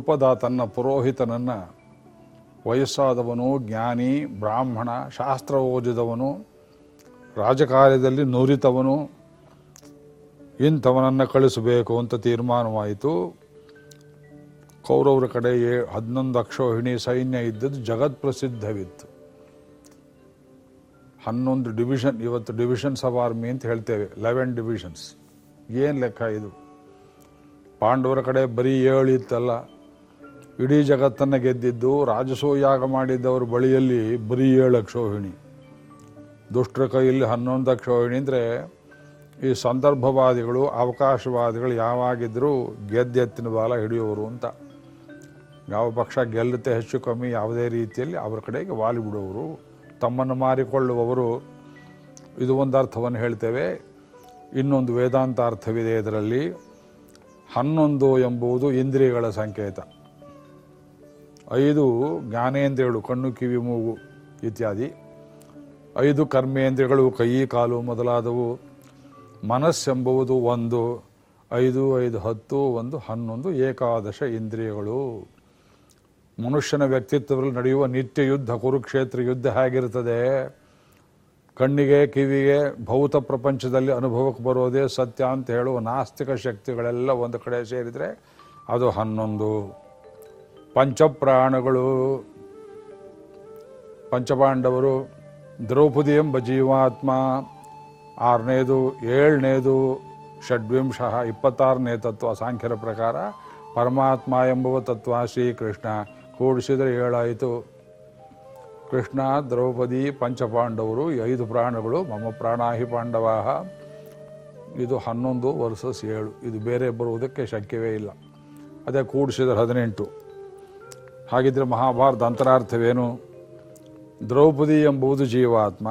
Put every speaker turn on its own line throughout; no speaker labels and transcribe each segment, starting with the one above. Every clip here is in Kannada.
ದೃಪದ ತನ್ನ ಪುರೋಹಿತನನ್ನು ವಯಸ್ಸಾದವನು, ಜ್ಞಾನಿ, ಬ್ರಾಹ್ಮಣ, ಶಾಸ್ತ್ರ ಓದಿದವನು, ರಾಜಕಾರ್ಯದಲ್ಲಿ ನುರಿತವನು, ಇಂಥವನನ್ನು ಕಳಿಸಬೇಕು ಅಂತ ತೀರ್ಮಾನವಾಯಿತು. ಕೌರವರ ಕಡೆ ಏ- ಹನ್ನೊಂದು ಅಕ್ಷೋಹಿಣಿ ಸೈನ್ಯ ಇದ್ದದ್ದು ಜಗತ್ ಪ್ರಸಿದ್ಧವಿತ್ತು ಹನ್ನೊಂದು ಡಿವಿಷನ್, ಇವತ್ತು ಡಿವಿಷನ್ಸ್ ಆಫ್ ಆರ್ಮಿ ಅಂತ ಹೇಳ್ತೇವೆ, ಲೆವೆನ್ ಡಿವಿಷನ್ಸ್. ಏನು ಲೆಕ್ಕ ಇದು? ಪಾಂಡವರ ಕಡೆ ಬರೀ ಏಳು ಇತ್ತಲ್ಲ ಇಡೀ ಜಗತ್ತನ್ನು ಗೆದ್ದಿದ್ದು ರಾಜಸೂಯಾಗ ಮಾಡಿದ್ದವರ ಬಳಿಯಲ್ಲಿ ಬರೀ ಏಳು ಅಕ್ಷೋಹಿಣಿ ದುಷ್ಟರ ಕೈಯಲ್ಲಿ ಹನ್ನೊಂದು ಅಕ್ಷೋಹಿಣಿ ಅಂದರೆ ಈ ಸಂದರ್ಭವಾದಿಗಳು, ಅವಕಾಶವಾದಿಗಳು ಯಾವಾಗಿದ್ದರೂ ಗೆದ್ದೆತ್ತಿನ ಬಾಲ ಹಿಡಿಯೋರು ಅಂತ. ಯಾವ ಪಕ್ಷ ಗೆಲ್ಲುತ್ತೆ ಹೆಚ್ಚು ಕಮ್ಮಿ ಯಾವುದೇ ರೀತಿಯಲ್ಲಿ ಅವರ ಕಡೆಗೆ ವಾಲಿ ಬಿಡೋರು. ತಮ್ಮನ್ನು ಮಾರಿಕೊಳ್ಳುವವರು, ಇದು ಒಂದು ಅರ್ಥವನ್ನು ಹೇಳ್ತೇವೆ. ಇನ್ನೊಂದು ವೇದಾಂತ ಅರ್ಥವಿದೆ ಇದರಲ್ಲಿ. ಹನ್ನೊಂದು ಎಂಬುದು ಇಂದ್ರಿಯಗಳ ಸಂಕೇತ. ಐದು ಜ್ಞಾನೇಂದ್ರಿಯಗಳು, ಕಣ್ಣು, ಕಿವಿ, ಮೂಗು ಇತ್ಯಾದಿ. ಐದು ಕರ್ಮೇಂದ್ರಿಯಗಳು, ಕೈ, ಕಾಲು ಮೊದಲಾದವು. ಮನಸ್ಸೆಂಬುವುದು ಒಂದು, ಐದು ಐದು, ಹತ್ತು, ಒಂದು, ಹನ್ನೊಂದು ಏಕಾದಶ ಇಂದ್ರಿಯಗಳು. ಮನುಷ್ಯನ ವ್ಯಕ್ತಿತ್ವದಲ್ಲಿ ನಡೆಯುವ ನಿತ್ಯ ಯುದ್ಧ, ಕುರುಕ್ಷೇತ್ರ ಯುದ್ಧ ಹೇಗಿರ್ತದೆ ಕಣ್ಣಿಗೆ, ಕಿವಿಗೆ ಭೌತ ಪ್ರಪಂಚದಲ್ಲಿ ಅನುಭವಕ್ಕೆ ಬರೋದೇ ಸತ್ಯ ಅಂತ ಹೇಳುವ ನಾಸ್ತಿಕ ಶಕ್ತಿಗಳೆಲ್ಲ ಒಂದು ಕಡೆ ಸೇರಿದರೆ ಅದು ಹನ್ನೊಂದು. ಪಂಚಪ್ರಾಣಗಳು, ಪಂಚಪಾಂಡವರು, ದ್ರೌಪದಿ ಎಂಬ ಜೀವಾತ್ಮ, ಆರನೇದು, ಏಳನೇದು, ಷಡ್ವಿಂಶ, ಇಪ್ಪತ್ತಾರನೇ ತತ್ವ ಸಾಂಖ್ಯರ ಪ್ರಕಾರ ಪರಮಾತ್ಮ ಎಂಬುವ ತತ್ವ ಶ್ರೀಕೃಷ್ಣ. ಕೂಡಿಸಿದರೆ ಏಳಾಯಿತು. ಕೃಷ್ಣ, ದ್ರೌಪದಿ, ಪಂಚಪಾಂಡವರು ಐದು ಪ್ರಾಣಗಳು ಮಮ ಪ್ರಾಣಾಹಿ ಪಾಂಡವಾಹ. ಇದು ಹನ್ನೊಂದು ವರ್ಸಸ್ ಏಳು. ಇದು ಬೇರೆ ಬರುವುದಕ್ಕೆ ಶಕ್ಯವೇ ಇಲ್ಲ. ಅದೇ ಕೂಡಿಸಿದರೆ ಹದಿನೆಂಟು. ಹಾಗಿದ್ರೆ ಮಹಾಭಾರತ ಅಂತರಾರ್ಥವೇನು? ದ್ರೌಪದಿ ಎಂಬುದು ಜೀವಾತ್ಮ.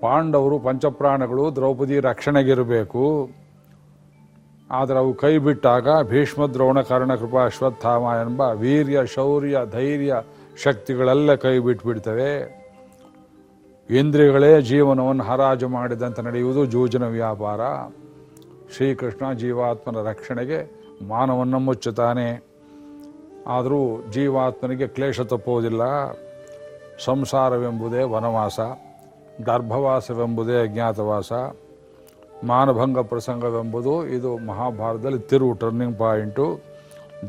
ಪಾಂಡವರು ಪಂಚಪ್ರಾಣಗಳು ದ್ರೌಪದಿ ರಕ್ಷಣೆಗಿರಬೇಕು. ಆದರೆ ಅವು ಕೈ ಬಿಟ್ಟಾಗ ಭೀಷ್ಮ ದ್ರೋಣ ಕರ್ಣ ಕೃಪಾ ಅಶ್ವತ್ಥಾಮ ಎಂಬ ವೀರ್ಯ, ಶೌರ್ಯ, ಧೈರ್ಯ ಶಕ್ತಿಗಳೆಲ್ಲ ಕೈ ಬಿಟ್ಬಿಡ್ತವೆ. ಇಂದ್ರಿಯಗಳೇ ಜೀವನವನ್ನು ಹರಾಜು ಮಾಡಿದಂತೆ ನಡೆಯುವುದು ಜೂಜನ ವ್ಯಾಪಾರ. ಶ್ರೀಕೃಷ್ಣ ಜೀವಾತ್ಮನ ರಕ್ಷಣೆಗೆ ಮಾನವನ್ನು ಮುಚ್ಚುತ್ತಾನೆ. ಆದರೂ ಜೀವಾತ್ಮನಿಗೆ ಕ್ಲೇಶ ತಪ್ಪುವುದಿಲ್ಲ. ಸಂಸಾರವೆಂಬುದೇ ವನವಾಸ, ಗರ್ಭವಾಸವೆಂಬುದೇ ಅಜ್ಞಾತವಾಸ, ಮಾನಭಂಗ ಪ್ರಸಂಗವೆಂಬುದು ಇದು ಮಹಾಭಾರತದಲ್ಲಿ ತಿರು ಟರ್ನಿಂಗ್ ಪಾಯಿಂಟು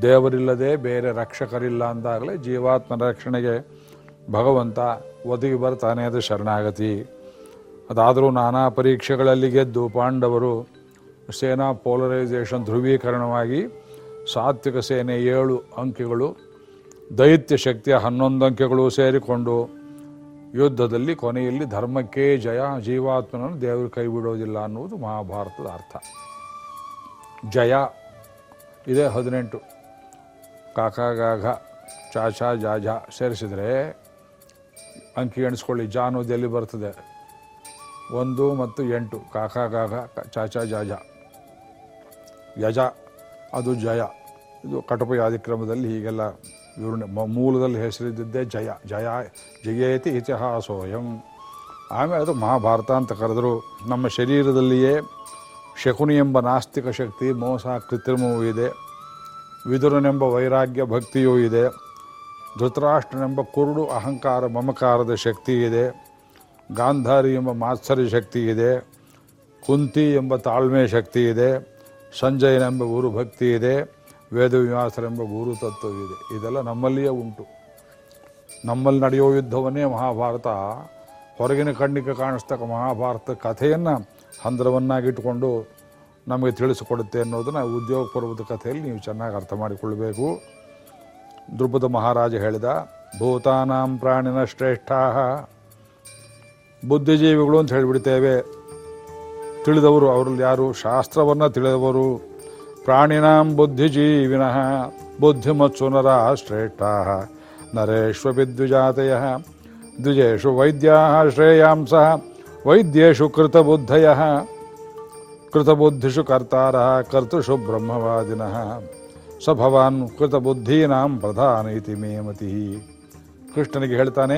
ದೇವರಿಲ್ಲದೆ ಬೇರೆ ರಕ್ಷಕರಿಲ್ಲ ಅಂದಾಗಲೇ ಜೀವಾತ್ಮನ ರಕ್ಷಣೆಗೆ ಭಗವಂತ ಒದಗಿ ಬರ್ತಾನೆ ಅದು ಶರಣಾಗತಿ. ಅದಾದರೂ ನಾನಾ ಪರೀಕ್ಷೆಗಳಲ್ಲಿ ಗೆದ್ದು ಪಾಂಡವರು ಸೇನಾ ಪೋಲರೈಸೇಷನ್ ಧ್ರುವೀಕರಣವಾಗಿ ಸಾತ್ವಿಕ ಸೇನೆ ಏಳು ಅಂಕಿಗಳು, ದೈತ್ಯ ಶಕ್ತಿಯ ಹನ್ನೊಂದು ಅಂಕೆಗಳು ಸೇರಿಕೊಂಡು ಯುದ್ಧದಲ್ಲಿ ಕೊನೆಯಲ್ಲಿ ಧರ್ಮಕ್ಕೆ ಜಯ, ಜೀವಾತ್ಮನನ್ನು ದೇವರು ಕೈ ಬಿಡೋದಿಲ್ಲ ಅನ್ನುವುದು ಮಹಾಭಾರತದ ಅರ್ಥ. ಜಯ, ಇದೇ ಹದಿನೆಂಟು. ಕಾಕಾಗಾಘ ಚಾಚಾ ಜಾಜ ಸೇರಿಸಿದರೆ ಅಂಕಿ ಎಣಿಸ್ಕೊಳ್ಳಿ, ಜಾ ಎಲ್ಲಿ ಬರ್ತದೆ? ಒಂದು ಮತ್ತು ಎಂಟು. ಕಾಕಾಗಾಘ ಚಾಚಾ ಜಾಜ ಯಜ. ಅದು ಜಯ. ಇದು ಕಟಪಯಾದಿ ಕ್ರಮದಲ್ಲಿ ಹೀಗೆಲ್ಲ ವಿವರಣೆ ಮೂಲದಲ್ಲಿ ಹೆಸರಿದ್ದಿದ್ದೇ ಜಯ. ಜಯ ಜಯೇತಿ ಇತಿಹಾಸೋಯಂ ಆಮೇಲೆ ಅದು ಮಹಾಭಾರತ ಅಂತ ಕರೆದರು. ನಮ್ಮ ಶರೀರದಲ್ಲಿಯೇ ಶಕುನಿ ಎಂಬ ನಾಸ್ತಿಕ ಶಕ್ತಿ, ಮೋಸ, ಕೃತ್ರಿಮವೂ ಇದೆ. ವಿದುರನೆಂಬ ವೈರಾಗ್ಯ ಭಕ್ತಿಯೂ ಇದೆ. ಧೃತರಾಷ್ಟ್ರನೆಂಬ ಕುರುಡು ಅಹಂಕಾರ ಮಮಕಾರದ ಶಕ್ತಿ ಇದೆ. ಗಾಂಧಾರಿ ಎಂಬ ಮಾತ್ಸರ್ಯ ಶಕ್ತಿ ಇದೆ. ಕುಂತಿ ಎಂಬ ತಾಳ್ಮೆ ಶಕ್ತಿ ಇದೆ. ಸಂಜಯನೆಂಬ ಗುರು ಭಕ್ತಿ ಇದೆ, ವೇದವ್ಯಾಸರೆಂಬ ಗುರು ತತ್ವವಿದೆ ಇದೆಲ್ಲ ನಮ್ಮಲ್ಲಿಯೇ ಉಂಟು. ನಮ್ಮಲ್ಲಿ ನಡೆಯೋ ಯುದ್ಧವನ್ನೇ ಮಹಾಭಾರತ. ಹೊರಗಿನ ಕಣ್ಣಿಗೆ ಕಾಣಿಸ್ತಕ್ಕ ಮಹಾಭಾರತ ಕಥೆಯನ್ನು ಹಂದ್ರವನ್ನಾಗಿಟ್ಟುಕೊಂಡು ನಮಗೆ ತಿಳಿಸಿಕೊಡುತ್ತೆ ಅನ್ನೋದನ್ನು ಉದ್ಯೋಗ ಪರ್ವದ ಕಥೆಯಲ್ಲಿ ನೀವು ಚೆನ್ನಾಗಿ ಅರ್ಥ ಮಾಡಿಕೊಳ್ಳಬೇಕು ದ್ರುಪದ ಮಹಾರಾಜ ಹೇಳಿದ, ಭೂತಾನಾಂ ಪ್ರಾಣಿನ ಶ್ರೇಷ್ಠ ಬುದ್ಧಿಜೀವಿಗಳು ಅಂತ ಹೇಳಿಬಿಡ್ತೇವೆ. ತಿಳಿದವರು ಅವರಲ್ಲಿ ಯಾರು? ಶಾಸ್ತ್ರವನ್ನು ತಿಳಿದವರು. ಪ್ರಾಣಿನಾಂ ಬುದ್ಧಿಜೀವಿನಃ ಬುದ್ಧಿಮತ್ಸುನರ ಶ್ರೇಷ್ಠಾ ನರೇಶ್ವಪಿದ್ವಿಜಾತಯ ದ್ವಿಜೇಷು ವೈದ್ಯಾ ಶ್ರೇಯಾಂಸ ವೈದ್ಯೇಷು ಕೃತಬುದ್ಧಯ ಕೃತಬುದ್ಧಿಷು ಕರ್ತಾರ ಕರ್ತೃಷು ಬ್ರಹ್ಮವಾದಿನಃ ಸ ಭವಾನ್ ಕೃತಬುದ್ಧೀನಾಂ ಪ್ರಧಾನ ಇತಿ ಮೇಮತಿ ಕೃಷ್ಣನಿಗೆ ಹೇಳ್ತಾನೆ,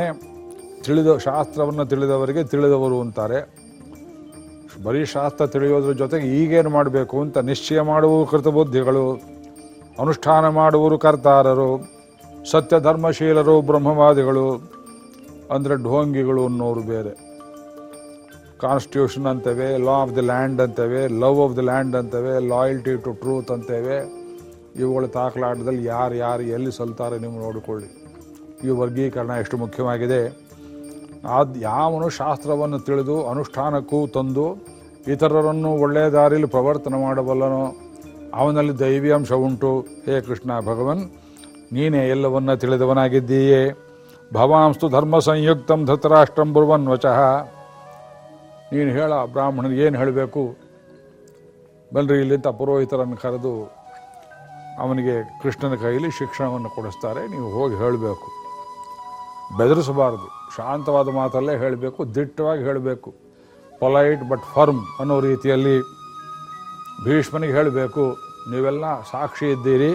ತಿಳಿದ ಶಾಸ್ತ್ರವನ್ನು ತಿಳಿದವರಿಗೆ ತಿಳಿದವರು ಅಂತಾರೆ. ಬರೀ ಶಾಸ್ತ್ರ ತಿಳಿಯೋದ್ರ ಜೊತೆಗೆ ಈಗೇನು ಮಾಡಬೇಕು ಅಂತ ನಿಶ್ಚಯ ಮಾಡುವ ಕೃತಬುದ್ಧಿಗಳು. ಅನುಷ್ಠಾನ ಮಾಡುವರು ಕರ್ತಾರರು ಸತ್ಯ ಧರ್ಮಶೀಲರು ಬ್ರಹ್ಮವಾದಿಗಳು, ಅಂದರೆ ಢೋಂಗಿಗಳು ಅನ್ನೋರು ಬೇರೆ. ಕಾನ್ಸ್ಟಿಟ್ಯೂಷನ್ ಅಂತೇವೆ ಲಾ ಆಫ್ ದಿ ಲ್ಯಾಂಡ್ ಅಂತೇವೆ ಲವ್ ಆಫ್ ದಿ ಲ್ಯಾಂಡ್ ಅಂತೇವೆ ಲಾಯಲ್ಟಿ ಟು ಟ್ರೂತ್ ಅಂತೇವೆ. ಇವುಗಳ ತಾಕಲಾಟದಲ್ಲಿ ಯಾರು ಯಾರು ಎಲ್ಲಿ ಸಲ್ತಾರೆ ನೀವು ನೋಡಿಕೊಳ್ಳಿ. ಈ ವರ್ಗೀಕರಣ ಎಷ್ಟು ಮುಖ್ಯವಾಗಿದೆ? ಆದ್ ಯಾವನು ಶಾಸ್ತ್ರವನ್ನು ತಿಳಿದು ಅನುಷ್ಠಾನಕ್ಕೂ ತಂದು ಇತರರನ್ನು ಒಳ್ಳೆಯ ದಾರಿಯಲ್ಲಿ ಪ್ರವರ್ತನ ಮಾಡಬಲ್ಲನೋ, ಅವನಲ್ಲಿ ದೈವಿ ಅಂಶ ಉಂಟು. ಹೇ ಕೃಷ್ಣ ಭಗವನ್, ನೀನೇ ಎಲ್ಲವನ್ನ ತಿಳಿದವನಾಗಿದ್ದೀಯೇ. ಭವಾಂಸ್ತು ಧರ್ಮ ಸಂಯುಕ್ತಂ ಧೃತರಾಷ್ಟ್ರಂ ಬುರುವನ್ ವಚಃ. ನೀನು ಹೇಳ, ಬ್ರಾಹ್ಮಣನಿಗೆ ಏನು ಹೇಳಬೇಕು? ಬನ್ರಿ, ಇಲ್ಲಿಂದ ಪುರೋಹಿತರನ್ನು ಕರೆದು ಅವನಿಗೆ ಕೃಷ್ಣನ ಕೈಯಲ್ಲಿ ಶಿಕ್ಷಣವನ್ನು ಕೊಡಿಸ್ತಾರೆ. ನೀವು ಹೋಗಿ ಹೇಳಬೇಕು. ಬೆದರಿಸಬಾರದು. ಶಾಂತವಾದ ಮಾತಲ್ಲೇ ಹೇಳಬೇಕು, ದಿಟ್ಟವಾಗಿ ಹೇಳಬೇಕು. ಪೊಲೈಟ್ ಬಟ್ ಫರ್ಮ್ ಅನ್ನೋ ರೀತಿಯಲ್ಲಿ ಭೀಷ್ಮನಿಗೆ ಹೇಳಬೇಕು, ನೀವೆಲ್ಲ ಸಾಕ್ಷಿ ಇದ್ದೀರಿ.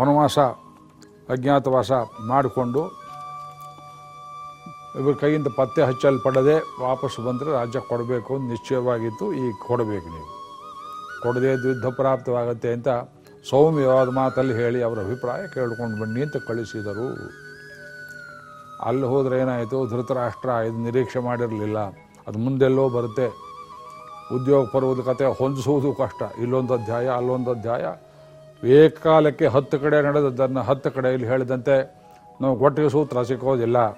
ವನವಾಸ, ಅಜ್ಞಾತವಾಸ ಮಾಡಿಕೊಂಡು ಇವ್ರ ಕೈಯಿಂದ ಪತ್ತೆ ಹಚ್ಚಲ್ಪಡದೆ ವಾಪಸ್ಸು ಬಂದರೆ ರಾಜ್ಯ ಕೊಡಬೇಕು ಅಂತ ನಿಶ್ಚಯವಾಗಿತ್ತು. ಈಗ ಕೊಡಬೇಕು ನೀವು. ಕೊಡದೆ ಯುದ್ಧ ಪ್ರಾಪ್ತವಾಗುತ್ತೆ ಅಂತ ಸೌಮ್ಯವಾದ ಮಾತಲ್ಲಿ ಹೇಳಿ ಅವರ ಅಭಿಪ್ರಾಯ ಕೇಳ್ಕೊಂಡು ಬನ್ನಿ ಅಂತ ಕಳಿಸಿದರು. ಅಲ್ಲಿ ಹೋದ್ರೆ ಏನಾಯಿತು? ಧೃತರಾಷ್ಟ್ರ ಇದು ನಿರೀಕ್ಷೆ ಮಾಡಿರಲಿಲ್ಲ. ಅದು ಮುಂದೆಲ್ಲೋ ಬರುತ್ತೆ. ಉದ್ಯೋಗ ಪರ್ವದ ಕತೆ ಹೊಂದಿಸುವುದು ಕಷ್ಟ. ಇಲ್ಲೊಂದು ಅಧ್ಯಾಯ, ಅಲ್ಲೊಂದು ಅಧ್ಯಾಯ. ಏಕಾಲಕ್ಕೆ ಹತ್ತು ಕಡೆ ನಡೆದದ್ದನ್ನು ಹತ್ತು ಕಡೆ ಇಲ್ಲಿ ಹೇಳಿದಂತೆ ನಾವು ಒಟ್ಟಿಗೆ ಸೂತ್ರ ಸಿಕ್ಕೋದಿಲ್ಲ.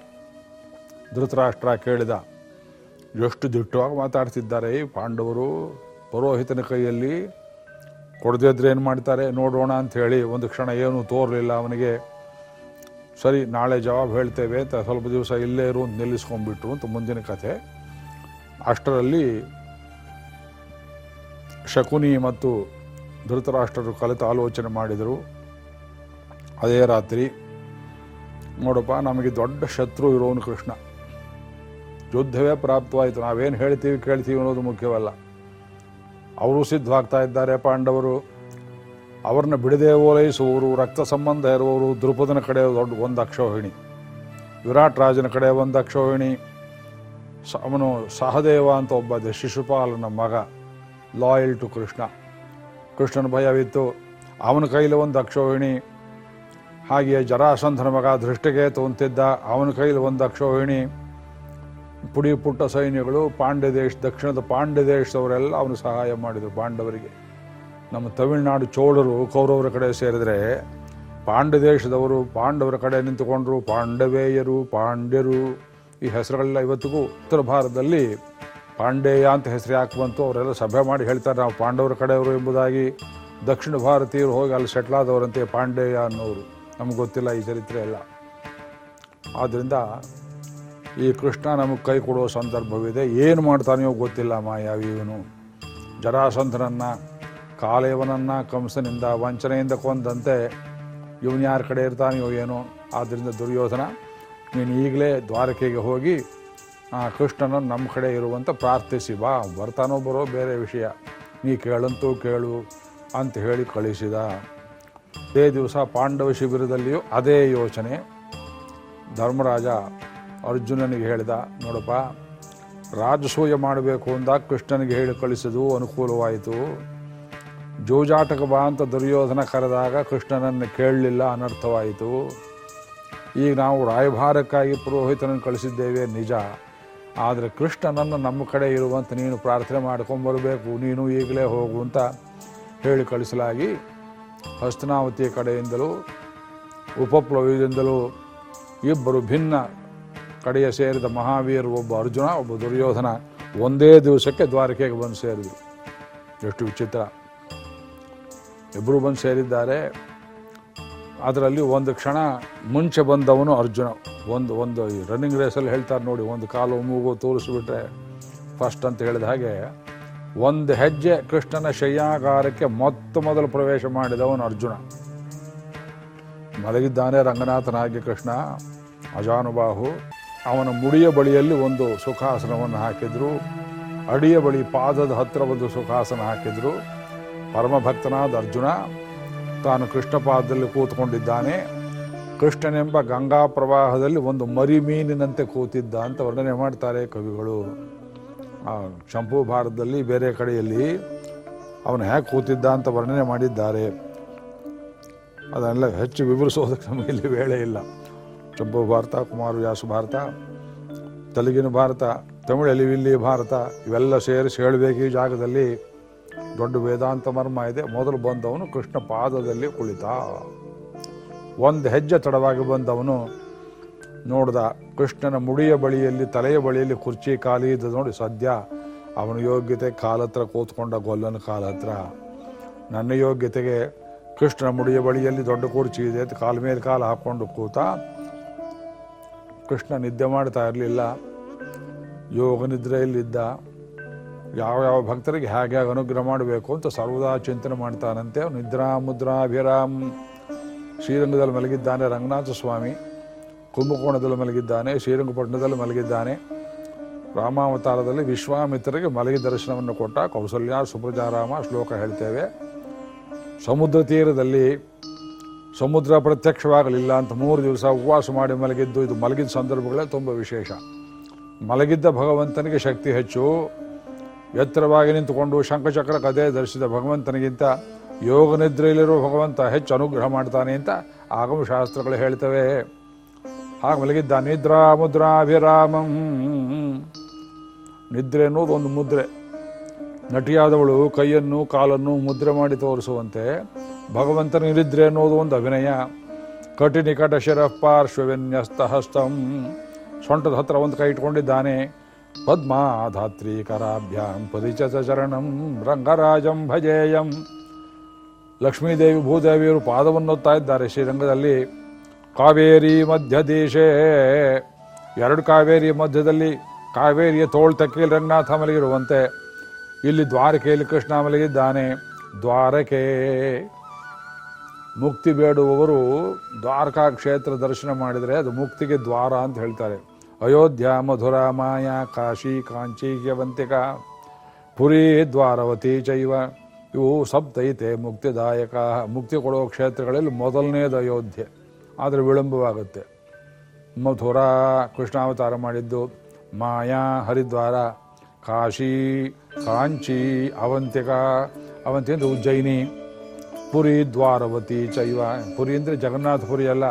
ಧೃತರಾಷ್ಟ್ರ ಕೇಳಿದ. ಎಷ್ಟು ದಿಟ್ಟವಾಗಿ ಮಾತಾಡ್ತಿದ್ದಾರೆ ಈ ಪಾಂಡವರು. ಪುರೋಹಿತನ ಕೈಯಲ್ಲಿ ಕೊಡದಿದ್ರೆ ಏನು ಮಾಡ್ತಾರೆ? ನೋಡೋಣ ಅಂತ ಹೇಳಿ ಒಂದು ಕ್ಷಣ ಏನೂ ತೋರಲಿಲ್ಲ ಅವನಿಗೆ. ಸರಿ, ನಾಳೆ ಜವಾಬ್ ಹೇಳ್ತೇವೆ ಅಂತ ಸ್ವಲ್ಪ ದಿವಸ ಇಲ್ಲೇ ಇರು ಅಂತ ನಿಲ್ಲಿಸ್ಕೊಂಡ್ಬಿಟ್ರು ಅಂತ ಮುಂದಿನ ಕಥೆ. ಅಷ್ಟರಲ್ಲಿ ಶಕುನಿ ಮತ್ತು ಧೃತರಾಷ್ಟ್ರರು ಕಲಿತು ಆಲೋಚನೆ ಮಾಡಿದರು. ಅದೇ ರಾತ್ರಿ, ನೋಡಪ್ಪ, ನಮಗೆ ದೊಡ್ಡ ಶತ್ರು ಇರೋನು ಕೃಷ್ಣ. ಯುದ್ಧವೇ ಪ್ರಾಪ್ತವಾಯಿತು, ನಾವೇನು ಹೇಳ್ತೀವಿ ಕೇಳ್ತೀವಿ ಅನ್ನೋದು ಮುಖ್ಯವಲ್ಲ. ಅವರು ಸಿದ್ಧವಾಗ್ತಾ ಇದ್ದಾರೆ ಪಾಂಡವರು. ಅವ್ರನ್ನ ಬಿಡದೆ ಓಲೈಸುವವರು ರಕ್ತ ಸಂಬಂಧ ಇರುವವರು ದ್ರುಪದನ ಕಡೆ ದೊಡ್ಡ ಒಂದು ಅಕ್ಷೋಹಿಣಿ, ವಿರಾಟ್ ರಾಜನ ಕಡೆ ಒಂದು ಅಕ್ಷೋಹಿಣಿ ಅವನು ಸಹದೇವ ಅಂತ ಒಬ್ಬ ಶಿಶುಪಾಲನ ಮಗ ಲಾಯಲ್ ಟು ಕೃಷ್ಣ. ಕೃಷ್ಣನ ಭಯವಿತ್ತು. ಅವನ ಕೈಲಿ ಒಂದು ಅಕ್ಷೋಹಿಣಿ. ಹಾಗೆಯೇ ಜರಾಸಂಧನ ಮಗ ದೃಷ್ಟಿಗೆ ತೋಂತಿದ್ದ ಅವನ ಕೈಲಿ ಒಂದು ಅಕ್ಷೋಹಿಣಿ. ಪುಡಿ ಪುಟ್ಟ ಸೈನ್ಯಗಳು, ಪಾಂಡ್ಯ ದೇಶ, ದಕ್ಷಿಣದ ಪಾಂಡ್ಯ ದೇಶದವರೆಲ್ಲ ಅವನು ಸಹಾಯ ಮಾಡಿದರು ಪಾಂಡವರಿಗೆ. ನಮ್ಮ ತಮಿಳುನಾಡು ಚೋಳರು ಕೌರವರ ಕಡೆ ಸೇರಿದ್ರೆ ಪಾಂಡ್ಯ ದೇಶದವರು ಪಾಂಡವರ ಕಡೆ ನಿಂತುಕೊಂಡ್ರು, ಪಾಂಡವೇಯರು, ಪಾಂಡ್ಯರು. ಈ ಹೆಸರುಗಳೆಲ್ಲ ಇವತ್ತಿಗೂ ಉತ್ತರ ಭಾರತದಲ್ಲಿ ಪಾಂಡೇಯ ಅಂತ ಹೆಸರು ಯಾಕೆ ಬಂತು ಅವರೆಲ್ಲ ಸಭೆ ಮಾಡಿ ಹೇಳ್ತಾರೆ. ನಾವು ಪಾಂಡವರ ಕಡೆಯವರು ಎಂಬುದಾಗಿ ದಕ್ಷಿಣ ಭಾರತೀಯರು ಹೋಗಿ ಅಲ್ಲಿ ಸೆಟ್ಲ್ ಆದವರಂತೆ ಪಾಂಡೇಯ ಅನ್ನೋರು. ನಮ್ಗೆ ಗೊತ್ತಿಲ್ಲ ಈ ಚರಿತ್ರೆ ಎಲ್ಲ. ಆದ್ದರಿಂದ ಈ ಕೃಷ್ಣ ನಮಗೆ ಕೈ ಕೊಡುವ ಸಂದರ್ಭವಿದೆ. ಏನು ಮಾಡ್ತಾನೆಯೋ ಗೊತ್ತಿಲ್ಲ ಮಾಯಾವಿ ಇವನು ಜರಾಸಂಧನನ್ನ ಕಾಲೇವನನ್ನ ಕಂಸನಿಂದ ವಂಚನೆಯಿಂದ ಕೊಂದಂತೆ ಇವನು ಯಾರ ಕಡೆ ಇರ್ತಾನೆಯೋ ಏನೋ ಆದ್ದರಿಂದ ದುರ್ಯೋಧನ, ನೀನು ಈಗಲೇ ದ್ವಾರಕೆಗೆ ಹೋಗಿ ಆ ಕೃಷ್ಣನನ್ನು ನಮ್ಮ ಕಡೆ ಇರುವಂತ ಪ್ರಾರ್ಥಿಸಿ ಬಾ, ಬರ್ತಾನೋ ಬರೋ ಬೇರೆ ವಿಷಯ. ನೀ ಕೇಳಂತೂ ಕೇಳು ಅಂತ ಹೇಳಿ ಕಳಿಸಿದ. ಅದೇ ದಿವಸ ಪಾಂಡವ ಶಿಬಿರದಲ್ಲಿಯೂ ಅದೇ ಯೋಚನೆ. ಧರ್ಮರಾಜ ಅರ್ಜುನನಿಗೆ ಹೇಳಿದ, ನೋಡಪ್ಪ, ರಾಜಸೂಯ ಮಾಡಬೇಕು ಅಂದಾಗ ಕೃಷ್ಣನಿಗೆ ಹೇಳಿ ಕಳಿಸಿದು ಅನುಕೂಲವಾಯಿತು. ಜೂಜಾಟಕ ಬಾ ಅಂತ ದುರ್ಯೋಧನ ಕರೆದಾಗ ಕೃಷ್ಣನನ್ನು ಕೇಳಲಿಲ್ಲ, ಅನರ್ಥವಾಯಿತು. ಈಗ ನಾವು ರಾಯಭಾರಕ್ಕಾಗಿ ಪುರೋಹಿತನನ್ನು ಕಳಿಸಿದ್ದೇವೆ, ನಿಜ. ಆದರೆ ಕೃಷ್ಣನನ್ನು ನಮ್ಮ ಕಡೆ ಇರುವಂತ ನೀನು ಪ್ರಾರ್ಥನೆ ಮಾಡ್ಕೊಂಬರಬೇಕು ನೀನು ಈಗಲೇ ಹೋಗು ಅಂತ ಹೇಳಿ ಕಳಿಸಲಾಗಿ ಹಸ್ತನಾವತಿಯ ಕಡೆಯಿಂದಲೂ ಉಪಪ್ಲವ್ಯದಿಂದಲೂ ಇಬ್ಬರು ಭಿನ್ನ ಕಡೆಯ ಸೇರಿದ ಮಹಾವೀರ, ಒಬ್ಬ ಅರ್ಜುನ, ಒಬ್ಬ ದುರ್ಯೋಧನ ಒಂದೇ ದಿವಸಕ್ಕೆ ದ್ವಾರಕೆಗೆ ಬಂದು ಸೇರಿದರು. ಎಷ್ಟು ವಿಚಿತ್ರ. ಇಬ್ಬರು ಬಂದು ಸೇರಿದ್ದಾರೆ. ಅದರಲ್ಲಿ ಒಂದು ಕ್ಷಣ ಮುಂಚೆ ಬಂದವನು ಅರ್ಜುನ. ಒಂದು ಒಂದು ಈ ರನ್ನಿಂಗ್ ರೇಸಲ್ಲಿ ಹೇಳ್ತಾರೆ ನೋಡಿ, ಒಂದು ಕಾಲು ಮೂಗು ತೋರಿಸ್ಬಿಟ್ರೆ ಫಸ್ಟ್ ಅಂತ ಹೇಳಿದ ಹಾಗೆ, ಒಂದು ಹೆಜ್ಜೆ ಕೃಷ್ಣನ ಶಯ್ಯಾಗಾರಕ್ಕೆ ಮೊತ್ತ ಮೊದಲು ಪ್ರವೇಶ ಮಾಡಿದವನು ಅರ್ಜುನ. ಮಲಗಿದ್ದಾನೆ ರಂಗನಾಥನಾಗಿ ಕೃಷ್ಣ, ಅಜಾನುಬಾಹು. ಅವನ ಮುಡಿಯ ಬಳಿಯಲ್ಲಿ ಒಂದು ಸುಖಾಸನವನ್ನು ಹಾಕಿದ್ರು. ಅಡಿಯ ಬಳಿ ಪಾದದ ಹತ್ತಿರ ಒಂದು ಸುಖಾಸನ ಹಾಕಿದ್ರು. ಪರಮಭಕ್ತನಾದ ಅರ್ಜುನ ತಾನು ಕೃಷ್ಣಪಾದದಲ್ಲಿ ಕೂತ್ಕೊಂಡಿದ್ದಾನೆ. ಕೃಷ್ಣನೆಂಬ ಗಂಗಾ ಪ್ರವಾಹದಲ್ಲಿ ಒಂದು ಮರಿ ಮೀನಿನಂತೆ ಕೂತಿದ್ದ ಅಂತ ವರ್ಣನೆ ಮಾಡ್ತಾರೆ ಕವಿಗಳು. ಶಂಪು ಭಾರತದಲ್ಲಿ ಬೇರೆ ಕಡೆಯಲ್ಲಿ ಅವನು ಹೇಗೆ ಕೂತಿದ್ದ ಅಂತ ವರ್ಣನೆ ಮಾಡಿದ್ದಾರೆ. ಅದನ್ನೆಲ್ಲ ಹೆಚ್ಚು ವಿವರಿಸೋದಕ್ಕೆ ನಮಗೆ ಇಲ್ಲಿ ವೇಳೆ ಇಲ್ಲ. ಶಂಪು ಭಾರತ, ಕುಮಾರ ವ್ಯಾಸ ಭಾರತ, ತೆಲುಗಿನ ಭಾರತ, ತಮಿಳಲ್ಲಿ ವಿಲ್ಲಿ ಭಾರತ, ಇವೆಲ್ಲ ಸೇರಿಸಿ ಹೇಳಬೇಕು ಈ ಜಾಗದಲ್ಲಿ. ದೊಡ್ಡ ವೇದಾಂತ ಮರ್ಮ ಇದೆ. ಮೊದಲು ಬಂದವನು ಕೃಷ್ಣ ಪಾದದಲ್ಲಿ ಕುಳಿತ. ಒಂದು ಹೆಜ್ಜೆ ತಡವಾಗಿ ಬಂದವನು ನೋಡ್ದ ಕೃಷ್ಣನ ಮುಡಿಯ ಬಳಿಯಲ್ಲಿ, ತಲೆಯ ಬಳಿಯಲ್ಲಿ ಕುರ್ಚಿ ಖಾಲಿ ಇದ್ದ ನೋಡಿ ಸದ್ಯ ಅವನ ಯೋಗ್ಯತೆ ಕಾಲ ಹತ್ರ ಕೂತ್ಕೊಂಡ ಗೊಲ್ಲನ ಕಾಲ ಹತ್ರ. ನನ್ನ ಯೋಗ್ಯತೆಗೆ ಕೃಷ್ಣನ ಮುಡಿಯ ಬಳಿಯಲ್ಲಿ ದೊಡ್ಡ ಕುರ್ಚಿ ಇದೆ ಅಂತ ಕಾಲ ಮೇಲೆ ಕಾಲ ಹಾಕ್ಕೊಂಡು ಕೂತ ಕೃಷ್ಣ ನಿದ್ದೆ ಮಾಡ್ತಾ ಇರಲಿಲ್ಲ. ಯೋಗ ನಿದ್ರೆಯಲ್ಲಿದ್ದ. ಯಾವ ಯಾವ ಭಕ್ತರಿಗೆ ಹೇಗೆ ಅನುಗ್ರಹ ಮಾಡಬೇಕು ಅಂತ ಸರ್ವದಾ ಚಿಂತನೆ ಮಾಡ್ತಾನಂತೆ. ನಿದ್ರಾ ಮುದ್ರಾ ಅಭಿರಾಮ್. ಶ್ರೀರಂಗದಲ್ಲಿ ಮಲಗಿದ್ದಾನೆ ರಂಗನಾಥ ಸ್ವಾಮಿ. ಕುಂಭಕೋಣದಲ್ಲಿ ಮಲಗಿದ್ದಾನೆ, ಶ್ರೀರಂಗಪಟ್ಟಣದಲ್ಲಿ ಮಲಗಿದ್ದಾನೆ. ರಾಮಾವತಾರದಲ್ಲಿ ವಿಶ್ವಾಮಿತ್ರರಿಗೆ ಮಲಗಿ ದರ್ಶನವನ್ನು ಕೊಟ್ಟ ಕೌಸಲ್ಯ ಸುಪ್ರಜಾರಾಮ ಶ್ಲೋಕ ಹೇಳ್ತೇವೆ. ಸಮುದ್ರ ತೀರದಲ್ಲಿ ಸಮುದ್ರ ಪ್ರತ್ಯಕ್ಷವಾಗಲಿಲ್ಲ ಅಂತ ಮೂರು ದಿವಸ ಉಪವಾಸ ಮಾಡಿ ಮಲಗಿದ್ದು, ಇದು ಮಲಗಿದ ಸಂದರ್ಭಗಳೇ ತುಂಬ ವಿಶೇಷ. ಮಲಗಿದ್ದ ಭಗವಂತನಿಗೆ ಶಕ್ತಿ ಹೆಚ್ಚು. ಎತ್ತರವಾಗಿ ನಿಂತುಕೊಂಡು ಶಂಖಚಕ್ರ ಕದೆ ಧರಿಸಿದ ಭಗವಂತನಿಗಿಂತ ಯೋಗ ನಿದ್ರೆಯಲ್ಲಿರುವ ಭಗವಂತ ಹೆಚ್ಚು ಅನುಗ್ರಹ ಮಾಡ್ತಾನೆ ಅಂತ ಆಗಮಶಾಸ್ತ್ರಗಳು ಹೇಳ್ತವೆ. ಹಾಗೆ ಮಲಗಿದ್ದ ನಿದ್ರಾ ಮುದ್ರಾಭಿರಾಮಂ. ನಿದ್ರೆ ಅನ್ನೋದು ಒಂದು ಮುದ್ರೆ. ನಟಿಯಾದವಳು ಕೈಯನ್ನು ಕಾಲನ್ನು ಮುದ್ರೆ ಮಾಡಿ ತೋರಿಸುವಂತೆ ಭಗವಂತನ ನಿದ್ರೆ ಅನ್ನೋದು ಒಂದು ಅಭಿನಯ. ಕಟಿ ನಿಕಟ ಶಿರಃ ಪಾರ್ಶ್ವವಿನ್ಯಸ್ತ ಹಸ್ತಂ. ಸೊಂಟದ ಹತ್ರ ಒಂದು ಕೈ ಇಟ್ಕೊಂಡಿದ್ದಾನೆ. ಪದ್ಮಾಧಾತ್ರಿ ಕರಾಭ್ಯಾಂ ಶರಣಂ ರಂಗರಾಜಂ ಭಜೇಯಂ ಲಕ್ಷ್ಮೀದೇವಿ ಭೂದೇವಿಯರು ಪಾದವನ್ನೊತ್ತಾ ಇದ್ದಾರೆ ಶ್ರೀರಂಗದಲ್ಲಿ। ಕಾವೇರಿ ಮಧ್ಯದೇಶೇ, ಎರಡು ಕಾವೇರಿ ಮಧ್ಯದಲ್ಲಿ ಕಾವೇರಿಯ ತೋಳ್ ತಕ್ಕೀಲ್ ರಂಗನಾಥ ಮಲಗಿರುವಂತೆ ಇಲ್ಲಿ ದ್ವಾರಕೆಯಲ್ಲಿ ಕೃಷ್ಣ ಮಲಗಿದ್ದಾನೆ, ದ್ವಾರಕೆ। ಮುಕ್ತಿ ಬೇಡುವವರು ದ್ವಾರಕಾ ಕ್ಷೇತ್ರ ದರ್ಶನ ಮಾಡಿದರೆ ಅದು ಮುಕ್ತಿಗೆ ದ್ವಾರ ಅಂತ ಹೇಳ್ತಾರೆ। ಅಯೋಧ್ಯ ಮಧುರ ಮಾಯಾ ಕಾಶಿ ಕಾಂಚಿ ಯವಂತಿಕ ಪುರಿ ದ್ವಾರವತಿ ಚೈವ. ಇವು ಸಪ್ತೈತೆ ಮುಕ್ತಿದಾಯಕ. ಮುಕ್ತಿ ಕೊಡುವ ಕ್ಷೇತ್ರಗಳಲ್ಲಿ ಮೊದಲನೇದು ಅಯೋಧ್ಯೆ. ಆದರೆ ವಿಳಂಬವಾಗುತ್ತೆ. ಮಥುರಾ ಕೃಷ್ಣಾವತಾರ ಮಾಡಿದ್ದು ಮಾಯಾ ಹರಿದ್ವಾರ. ಕಾಶಿ ಕಾಂಚಿ ಅವಂತಿಕ. ಅವಂತಿ ಅಂದರೆ ಉಜ್ಜಯಿನಿ. ಪುರಿ ದ್ವಾರವತಿ ಚೈವ. ಪುರಿ ಅಂದರೆ ಜಗನ್ನಾಥಪುರಿ ಅಲ್ಲ,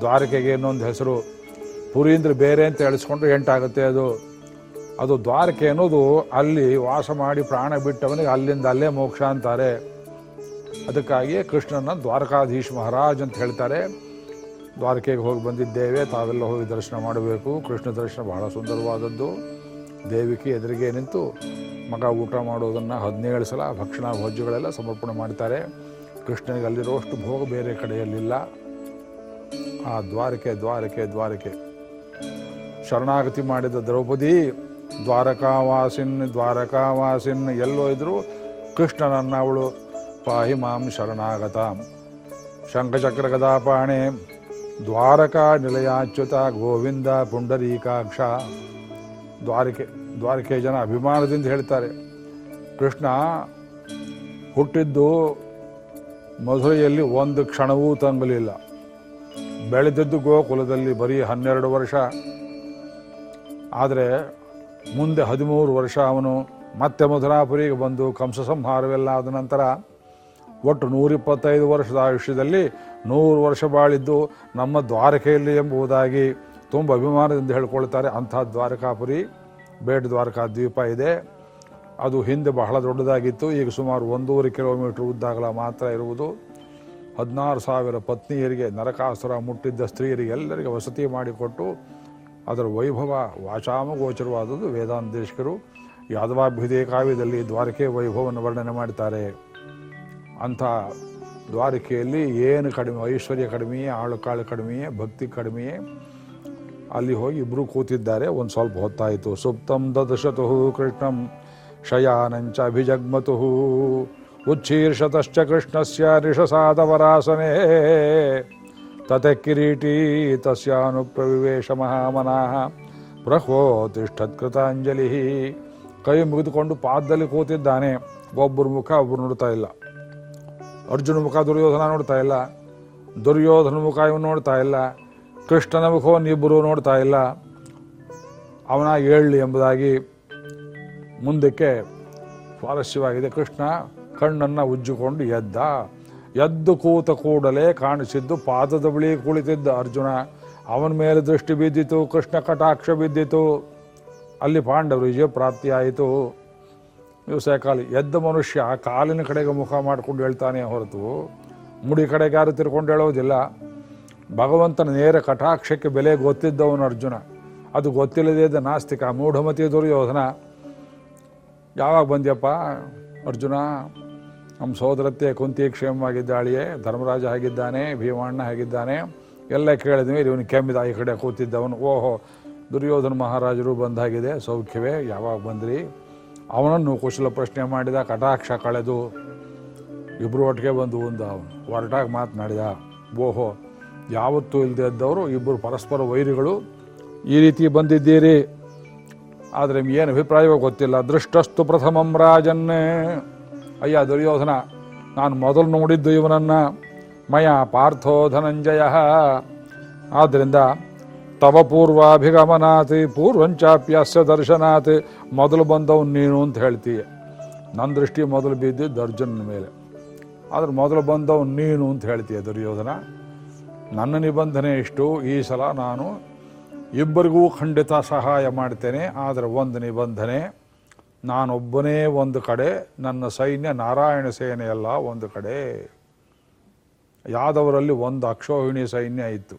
ದ್ವಾರಕೆಗೆ ಇನ್ನೊಂದು ಹೆಸರು. ಪುರಿ ಅಂದರೆ ಬೇರೆ ಅಂತ ಹೇಳಿಸ್ಕೊಂಡ್ರೆ ಎಂಟಾಗುತ್ತೆ ಅದು. ಅದು ದ್ವಾರಕೆ ಅನ್ನೋದು ಅಲ್ಲಿ ವಾಸ ಮಾಡಿ ಪ್ರಾಣ ಬಿಟ್ಟವನಿಗೆ ಅಲ್ಲಿಂದ ಅಲ್ಲೇ ಮೋಕ್ಷ ಅಂತಾರೆ. ಅದಕ್ಕಾಗಿಯೇ ಕೃಷ್ಣನ ದ್ವಾರಕಾಧೀಶ್ ಮಹಾರಾಜ್ ಅಂತ ಹೇಳ್ತಾರೆ. ದ್ವಾರಕೆಗೆ ಹೋಗಿ ಬಂದಿದ್ದೇವೆ, ತಾವೆಲ್ಲ ಹೋಗಿ ದರ್ಶನ ಮಾಡಬೇಕು. ಕೃಷ್ಣ ದರ್ಶನ ಬಹಳ ಸುಂದರವಾದದ್ದು. ದೇವಿಕೆ ಎದುರಿಗೆ ನಿಂತು ಮಗ ಊಟ ಮಾಡೋದನ್ನು ಹದಿನೇಳು ಸಲ ಭಕ್ಷಣ ಭೋಜ್ಯಗಳೆಲ್ಲ ಸಮರ್ಪಣೆ ಮಾಡ್ತಾರೆ. ಕೃಷ್ಣನಿಗೆ ಅಲ್ಲಿರೋಷ್ಟು ಭೋಗ ಬೇರೆ ಕಡೆಯಲ್ಲಿಲ್ಲ. ಆ ದ್ವಾರಕೆ ದ್ವಾರಕೆ ದ್ವಾರಕೆ. ಶರಣಾಗತಿ ಮಾಡಿದ ದ್ರೌಪದಿ, ದ್ವಾರಕಾವಾಸಿನ್ ದ್ವಾರಕಾವಾಸಿನ್ ಎಲ್ಲೋ ಇದ್ರು ಕೃಷ್ಣನನ್ನ ಅವಳು ಪಾಹಿ ಮಾಂ ಶರಣಾಗತ. ಶಂಖಚಕ್ರ ಗದಾಪಾಣೆ ದ್ವಾರಕಾ ನಿಲಯಾಚ್ಯುತ ಗೋವಿಂದ ಪುಂಡರೀಕಾಕ್ಷ. ದ್ವಾರಕೆ ದ್ವಾರಕೆ ಜನ ಅಭಿಮಾನದಿಂದ ಹೇಳ್ತಾರೆ, ಕೃಷ್ಣ, ಹುಟ್ಟಿದ್ದು ಮಧುರೆಯಲ್ಲಿ ಒಂದು ಕ್ಷಣವೂ ತಂಗಲಿಲ್ಲ. ಬೆಳೆದದ್ದು ಗೋಕುಲದಲ್ಲಿ ಬರೀ ಹನ್ನೆರಡು ವರ್ಷ. ಆದರೆ ಮುಂದೆ ಹದಿಮೂರು ವರ್ಷ ಅವನು ಮತ್ತೆ ಮಧುರಾಪುರಿಗೆ ಬಂದು ಕಂಸ ಸಂಹಾರವೆಲ್ಲ ಆದ ನಂತರ ಒಟ್ಟು ನೂರಿಪ್ಪತ್ತೈದು ವರ್ಷದ ಆಯುಷ್ಯದಲ್ಲಿ ನೂರು ವರ್ಷ ಬಾಳಿದ್ದು ನಮ್ಮ ದ್ವಾರಕೆಯಲ್ಲಿ ಎಂಬುದಾಗಿ ತುಂಬ ಅಭಿಮಾನದಿಂದ ಹೇಳ್ಕೊಳ್ತಾರೆ. ಅಂಥ ದ್ವಾರಕಾಪುರಿ, ಬೇಟ್ ದ್ವಾರಕಾ ದ್ವೀಪ ಇದೆ. ಅದು ಹಿಂದೆ ಬಹಳ ದೊಡ್ಡದಾಗಿತ್ತು. ಈಗ ಸುಮಾರು ಒಂದೂವರೆ ಕಿಲೋಮೀಟ್ರ್ ಉದ್ದಾಗಲ ಮಾತ್ರ ಇರುವುದು. ಹದಿನಾರು ಸಾವಿರ ಪತ್ನಿಯರಿಗೆ ನರಕಾಸುರ ಮುಟ್ಟಿದ್ದ ಸ್ತ್ರೀಯರಿಗೆ ಎಲ್ಲರಿಗೆ ವಸತಿ ಮಾಡಿಕೊಟ್ಟು ಅದರ ವೈಭವ ವಾಚಾಮಗೋಚರವಾದದ್ದು ವೇದಾಂತೇಶಕರು. ಯಾದವಾಭ್ಯುದಯ ಕಾವ್ಯದಲ್ಲಿ ದ್ವಾರಕೆ ವೈಭವವನ್ನು ವರ್ಣನೆ ಮಾಡ್ತಾರೆ ಅಂಥ ದ್ವಾರಕೆಯಲ್ಲಿ ಏನು ಕಡಿಮೆ, ಐಶ್ವರ್ಯ ಕಡಿಮೆಯೇ ಆಳು ಕಾಳು ಕಡಿಮೆಯೇ, ಭಕ್ತಿ ಕಡಿಮೆಯೇ, ಅಲ್ಲಿ ಹೋಗಿ ಇಬ್ಬರು ಕೂತಿದ್ದಾರೆ. ಒಂದು ಸ್ವಲ್ಪ ಹೊತ್ತಾಯಿತು. ಸುಪ್ತಂ ದದಶತು ಕೃಷ್ಣಂ ಶಯಾನಂಚ ಅಭಿಜಗ್ಮತು ಉಚ್ಛೀರ್ಷತಶ್ಚ ಕೃಷ್ಣಸ್ಯ ರಿಷಸಾದವರಾಸನೆ ತತೆ ಕಿರೀಟಿ ತಸ್ಯಾನುಪ್ರವಿವೇಶ ಮಹಾಮನಃ ಪ್ರಹ್ವೋತಿಷ್ಠತ್ಕೃತಾಂಜಲಿ ಕೈ ಮುಗಿದುಕೊಂಡು ಪಾದದಲ್ಲಿ ಕೂತಿದ್ದಾನೆ. ಒಬ್ಬರು ಮುಖ, ಒಬ್ಬರು ನೋಡ್ತಾ ಇಲ್ಲ. ಅರ್ಜುನ ಮುಖ, ದುರ್ಯೋಧನ ನೋಡ್ತಾ ಇಲ್ಲ. ದುರ್ಯೋಧನ ಮುಖ, ಇವನು ನೋಡ್ತಾ ಇಲ್ಲ. ಕೃಷ್ಣನ ಮುಖವನ್ನು ಇಬ್ಬರು ನೋಡ್ತಾ ಇಲ್ಲ. ಅವನ ಏಳ್ಲಿ ಎಂಬುದಾಗಿ ಮುಂದಕ್ಕೆ ಸ್ವಾರಸ್ಯವಾಗಿದೆ ಕೃಷ್ಣ. ಕಣ್ಣನ್ನು ಉಜ್ಜಿಕೊಂಡು ಎದ್ದ. ಎದ್ದು ಕೂತ ಕೂಡಲೇ ಕಾಣಿಸಿದ್ದು ಪಾದದ ಬಳಿ ಕುಳಿತಿದ್ದ ಅರ್ಜುನ. ಅವನ ಮೇಲೆ ದೃಷ್ಟಿ ಬಿದ್ದಿತು, ಕೃಷ್ಣ ಕಟಾಕ್ಷ ಬಿದ್ದಿತು. ಅಲ್ಲಿ ಪಾಂಡವರಿಗೆ ಪ್ರಾಪ್ತಿಯಾಯಿತು ಕಾಲಿ ಎದ್ದ ಮನುಷ್ಯ ಕಾಲಿನ ಕಡೆಗೆ ಮುಖ ಮಾಡಿಕೊಂಡು ಹೇಳ್ತಾನೆ ಹೊರತು, ಮುಡಿ ಕಡೆಗೆ ಯಾರು ತಿರ್ಕೊಂಡು ಹೇಳೋದಿಲ್ಲ. ಭಗವಂತನ ನೇರ ಕಟಾಕ್ಷಕ್ಕೆ ಬೆಲೆ ಗೊತ್ತಿದ್ದವನು ಅರ್ಜುನ. ಅದು ಗೊತ್ತಿಲ್ಲದೇ ನಾಸ್ತಿಕ, ಮೂಢಮತಿ ದುರ್ಯೋಧನ. ಯಾವಾಗ ಬಂದ್ಯಪ್ಪ ಅರ್ಜುನ? ನಮ್ಮ ಸೋದರತ್ತೆ ಕುಂತಿ ಕ್ಷೇಮವಾಗಿದ್ದಾಳಿಯೇ, ಧರ್ಮರಾಜ ಆಗಿದ್ದಾನೆ ಭೀಮಣ್ಣ ಆಗಿದ್ದಾನೆ ಎಲ್ಲ ಕೇಳಿದ್ವಿ ಇವನು ಕೆಮ್ಮಿದ ಈ ಕಡೆ ಕೂತಿದ್ದವನು. ಓಹೋ, ದುರ್ಯೋಧನ ಮಹಾರಾಜರು ಬಂದಾಗಿದೆ, ಸೌಖ್ಯವೇ, ಯಾವಾಗ ಬಂದ್ರಿ? ಅವನನ್ನು ಕುಶಲ ಪ್ರಶ್ನೆ ಮಾಡಿದ, ಕಟಾಕ್ಷ ಕಳೆದು ಇಬ್ಬರು ಒಟ್ಟಿಗೆ ಬಂದು ಒಂದು ಅವನು, ಹೊರಟಾಗಿ ಮಾತನಾಡಿದ, ಓಹೋ, ಯಾವತ್ತೂ ಇಲ್ಲದೆ ಇದ್ದವರು ಇಬ್ಬರು ಪರಸ್ಪರ ವೈರಿಗಳು, ಈ ರೀತಿ ಬಂದಿದ್ದೀರಿ. ಆದರೆ ಏನು ಅಭಿಪ್ರಾಯವೋ ಗೊತ್ತಿಲ್ಲ, ದೃಷ್ಟಸ್ತು ಪ್ರಥಮಂ ರಾಜನ್ನೇ. ಅಯ್ಯ ದುರ್ಯೋಧನ, ನಾನು ಮೊದಲು ನೋಡಿದ್ದು ಇವನನ್ನ ಮಯ ಪಾರ್ಥೋ ಧನಂಜಯ ಆದ್ದರಿಂದ ತವ ಪೂರ್ವಾಭಿಗಮನಾತ್, ಪೂರ್ವಂಚಾಪ್ಯಸ್ಯ ದರ್ಶನಾತ್, ಮೊದಲು ಬಂದವನು ನೀನು ಅಂತ ಹೇಳ್ತೀಯ. ನನ್ನ ದೃಷ್ಟಿ ಮೊದಲು ಬಿದ್ದಿದ್ದು ಅರ್ಜುನನ ಮೇಲೆ. ಆದ್ರೆ ಮೊದಲು ಬಂದವನು ನೀನು ಅಂತ ಹೇಳ್ತೀಯ ದುರ್ಯೋಧನ. ನನ್ನ ನಿಬಂಧನೆ ಇಷ್ಟು, ಈ ಸಲ ನಾನು ಇಬ್ಬರಿಗೂ ಖಂಡಿತ ಸಹಾಯ ಮಾಡ್ತೇನೆ, ಆದರೆ ಒಂದು ನಿಬಂಧನೆ ನಾನೊಬ್ಬನೇ ಒಂದು ಕಡೆ, ನನ್ನ ಸೈನ್ಯ ನಾರಾಯಣ ಸೇನೆಯಲ್ಲ ಒಂದು ಕಡೆ. ಯಾದವರಲ್ಲಿ ಒಂದು ಅಕ್ಷೋಹಿಣಿ ಸೈನ್ಯ ಇತ್ತು.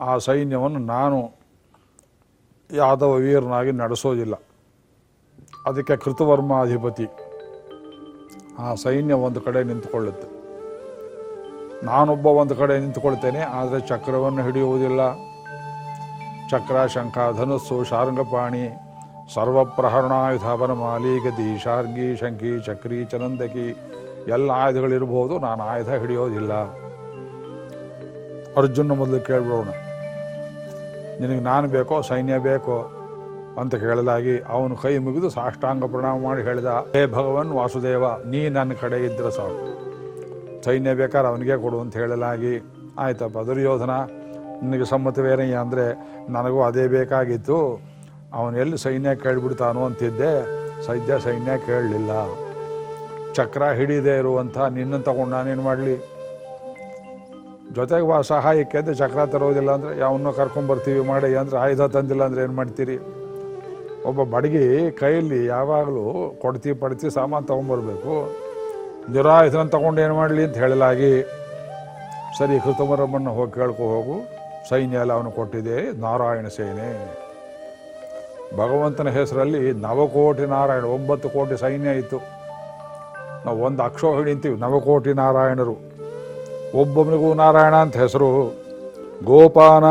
ಆ ಸೈನ್ಯವನ್ನು ನಾನು ಯಾದವ ವೀರನಾಗಿ ನಡೆಸೋದಿಲ್ಲ. ಅದಕ್ಕೆ ಕೃತವರ್ಮಾಧಿಪತಿ. ಆ ಸೈನ್ಯ ಒಂದು ಕಡೆ ನಿಂತುಕೊಳ್ಳುತ್ತೆ. ನಾನೊಬ್ಬ ಒಂದು ಕಡೆ ನಿಂತುಕೊಳ್ತೇನೆ, ಆದರೆ ಚಕ್ರವನ್ನು ಹಿಡಿಯುವುದಿಲ್ಲ. ಚಕ್ರ, ಶಂಖ, ಧನುಸ್ಸು, ಶಾರಂಗಪಾಣಿ ಸರ್ವಪ್ರಹರಣಾಯುಧ ಬನಮಾಲಿ ಗದಿ ಶಾರ್ಗಿ ಶಂಖಿ ಚಕ್ರಿ, ಚನಂದಕಿ, ಎಲ್ಲ ಆಯುಧಗಳಿರ್ಬೋದು, ನಾನು ಆಯುಧ ಹಿಡಿಯೋದಿಲ್ಲ. ಅರ್ಜುನ ಮೊದಲು ಕೇಳ್ಬಿಡೋಣ. ನಿನಗೆ ನಾನು ಬೇಕೋ, ಸೈನ್ಯ ಬೇಕೋ? ಅಂತ ಹೇಳಲಾಗಿ ಅವನು ಕೈ ಮುಗಿದು ಸಾಷ್ಟಾಂಗ ಪ್ರಣಾಮ ಮಾಡಿ ಹೇಳಿದ, ಹೇ ಭಗವನ್ ವಾಸುದೇವ, ನೀ ನನ್ನ ಕಡೆ ಇದ್ರೆ ಸಾಕು. ಸೈನ್ಯ ಬೇಕಾದ್ರೆ ಅವನಿಗೆ ಕೊಡು ಅಂತ ಹೇಳಲಾಗಿ, ಆಯ್ತಪ್ಪ, ದುರ್ಯೋಧನ, ನಿನಗೆ ಸಮ್ಮತವೇನಯ್ಯ ಅಂದರೆ, ನನಗೂ ಅದೇ ಬೇಕಾಗಿತ್ತು. ಅವನು ಎಲ್ಲಿ ಸೈನ್ಯ ಕೇಳಿಬಿಡ್ತಾನೋ ಅಂತಿದ್ದೆ, ಸದ್ಯ ಸೈನ್ಯ ಕೇಳಲಿಲ್ಲ. ಚಕ್ರ ಹಿಡಿದೇ ಇರುವಂಥ ನಿನ್ನನ್ನು ತಗೊಂಡು ನಾನೇನು ಮಾಡಲಿ? ಜೊತೆಗೆ ವಾ, ಸಹಾಯಕ್ಕೆ ಅಂತ ಚಕ್ರ ತರೋದಿಲ್ಲ ಅಂದರೆ, ಯಾವನ್ನೋ ಕರ್ಕೊಂಬರ್ತೀವಿ ಮಾಡಿ ಅಂದರೆ ಆಯುಧ ತಂದಿಲ್ಲ ಅಂದರೆ ಏನು ಮಾಡ್ತೀರಿ? ಒಬ್ಬ ಬಡಗಿ ಕೈಯಲ್ಲಿ ಯಾವಾಗಲೂ ಕೊಡ್ತಿ ಪಡ್ತಿ ಸಾಮಾನು ತೊಗೊಂಬರ್ಬೇಕು. ನಿರಾಯುಧನ ತಗೊಂಡು ಏನು ಮಾಡಲಿ ಅಂತ ಹೇಳಲಾಗಿ, ಸರಿ, ಕೃತಮರಮ್ಮನ್ನು ಹೋಗಿ ಕೇಳ್ಕೊ ಹೋಗು. ಸೈನ್ಯ ಎಲ್ಲ ಅವನು ಕೊಟ್ಟಿದೆ, ನಾರಾಯಣ ಸೇನೆ. ಭಗವಂತನ ಹೆಸರಲ್ಲಿ ನವಕೋಟಿ ನಾರಾಯಣ, ಒಂಬತ್ತು ಕೋಟಿ ಸೈನ್ಯ ಇತ್ತು. ನಾವು ಒಂದು ಅಕ್ಷೋಹಿಣಿ ಅಂತೀವಿ, ನವಕೋಟಿ ನಾರಾಯಣರು. ಒಬ್ಬೊಬ್ಬನಿಗೂ ನಾರಾಯಣ ಅಂತ ಹೆಸರು. ಗೋಪಾನ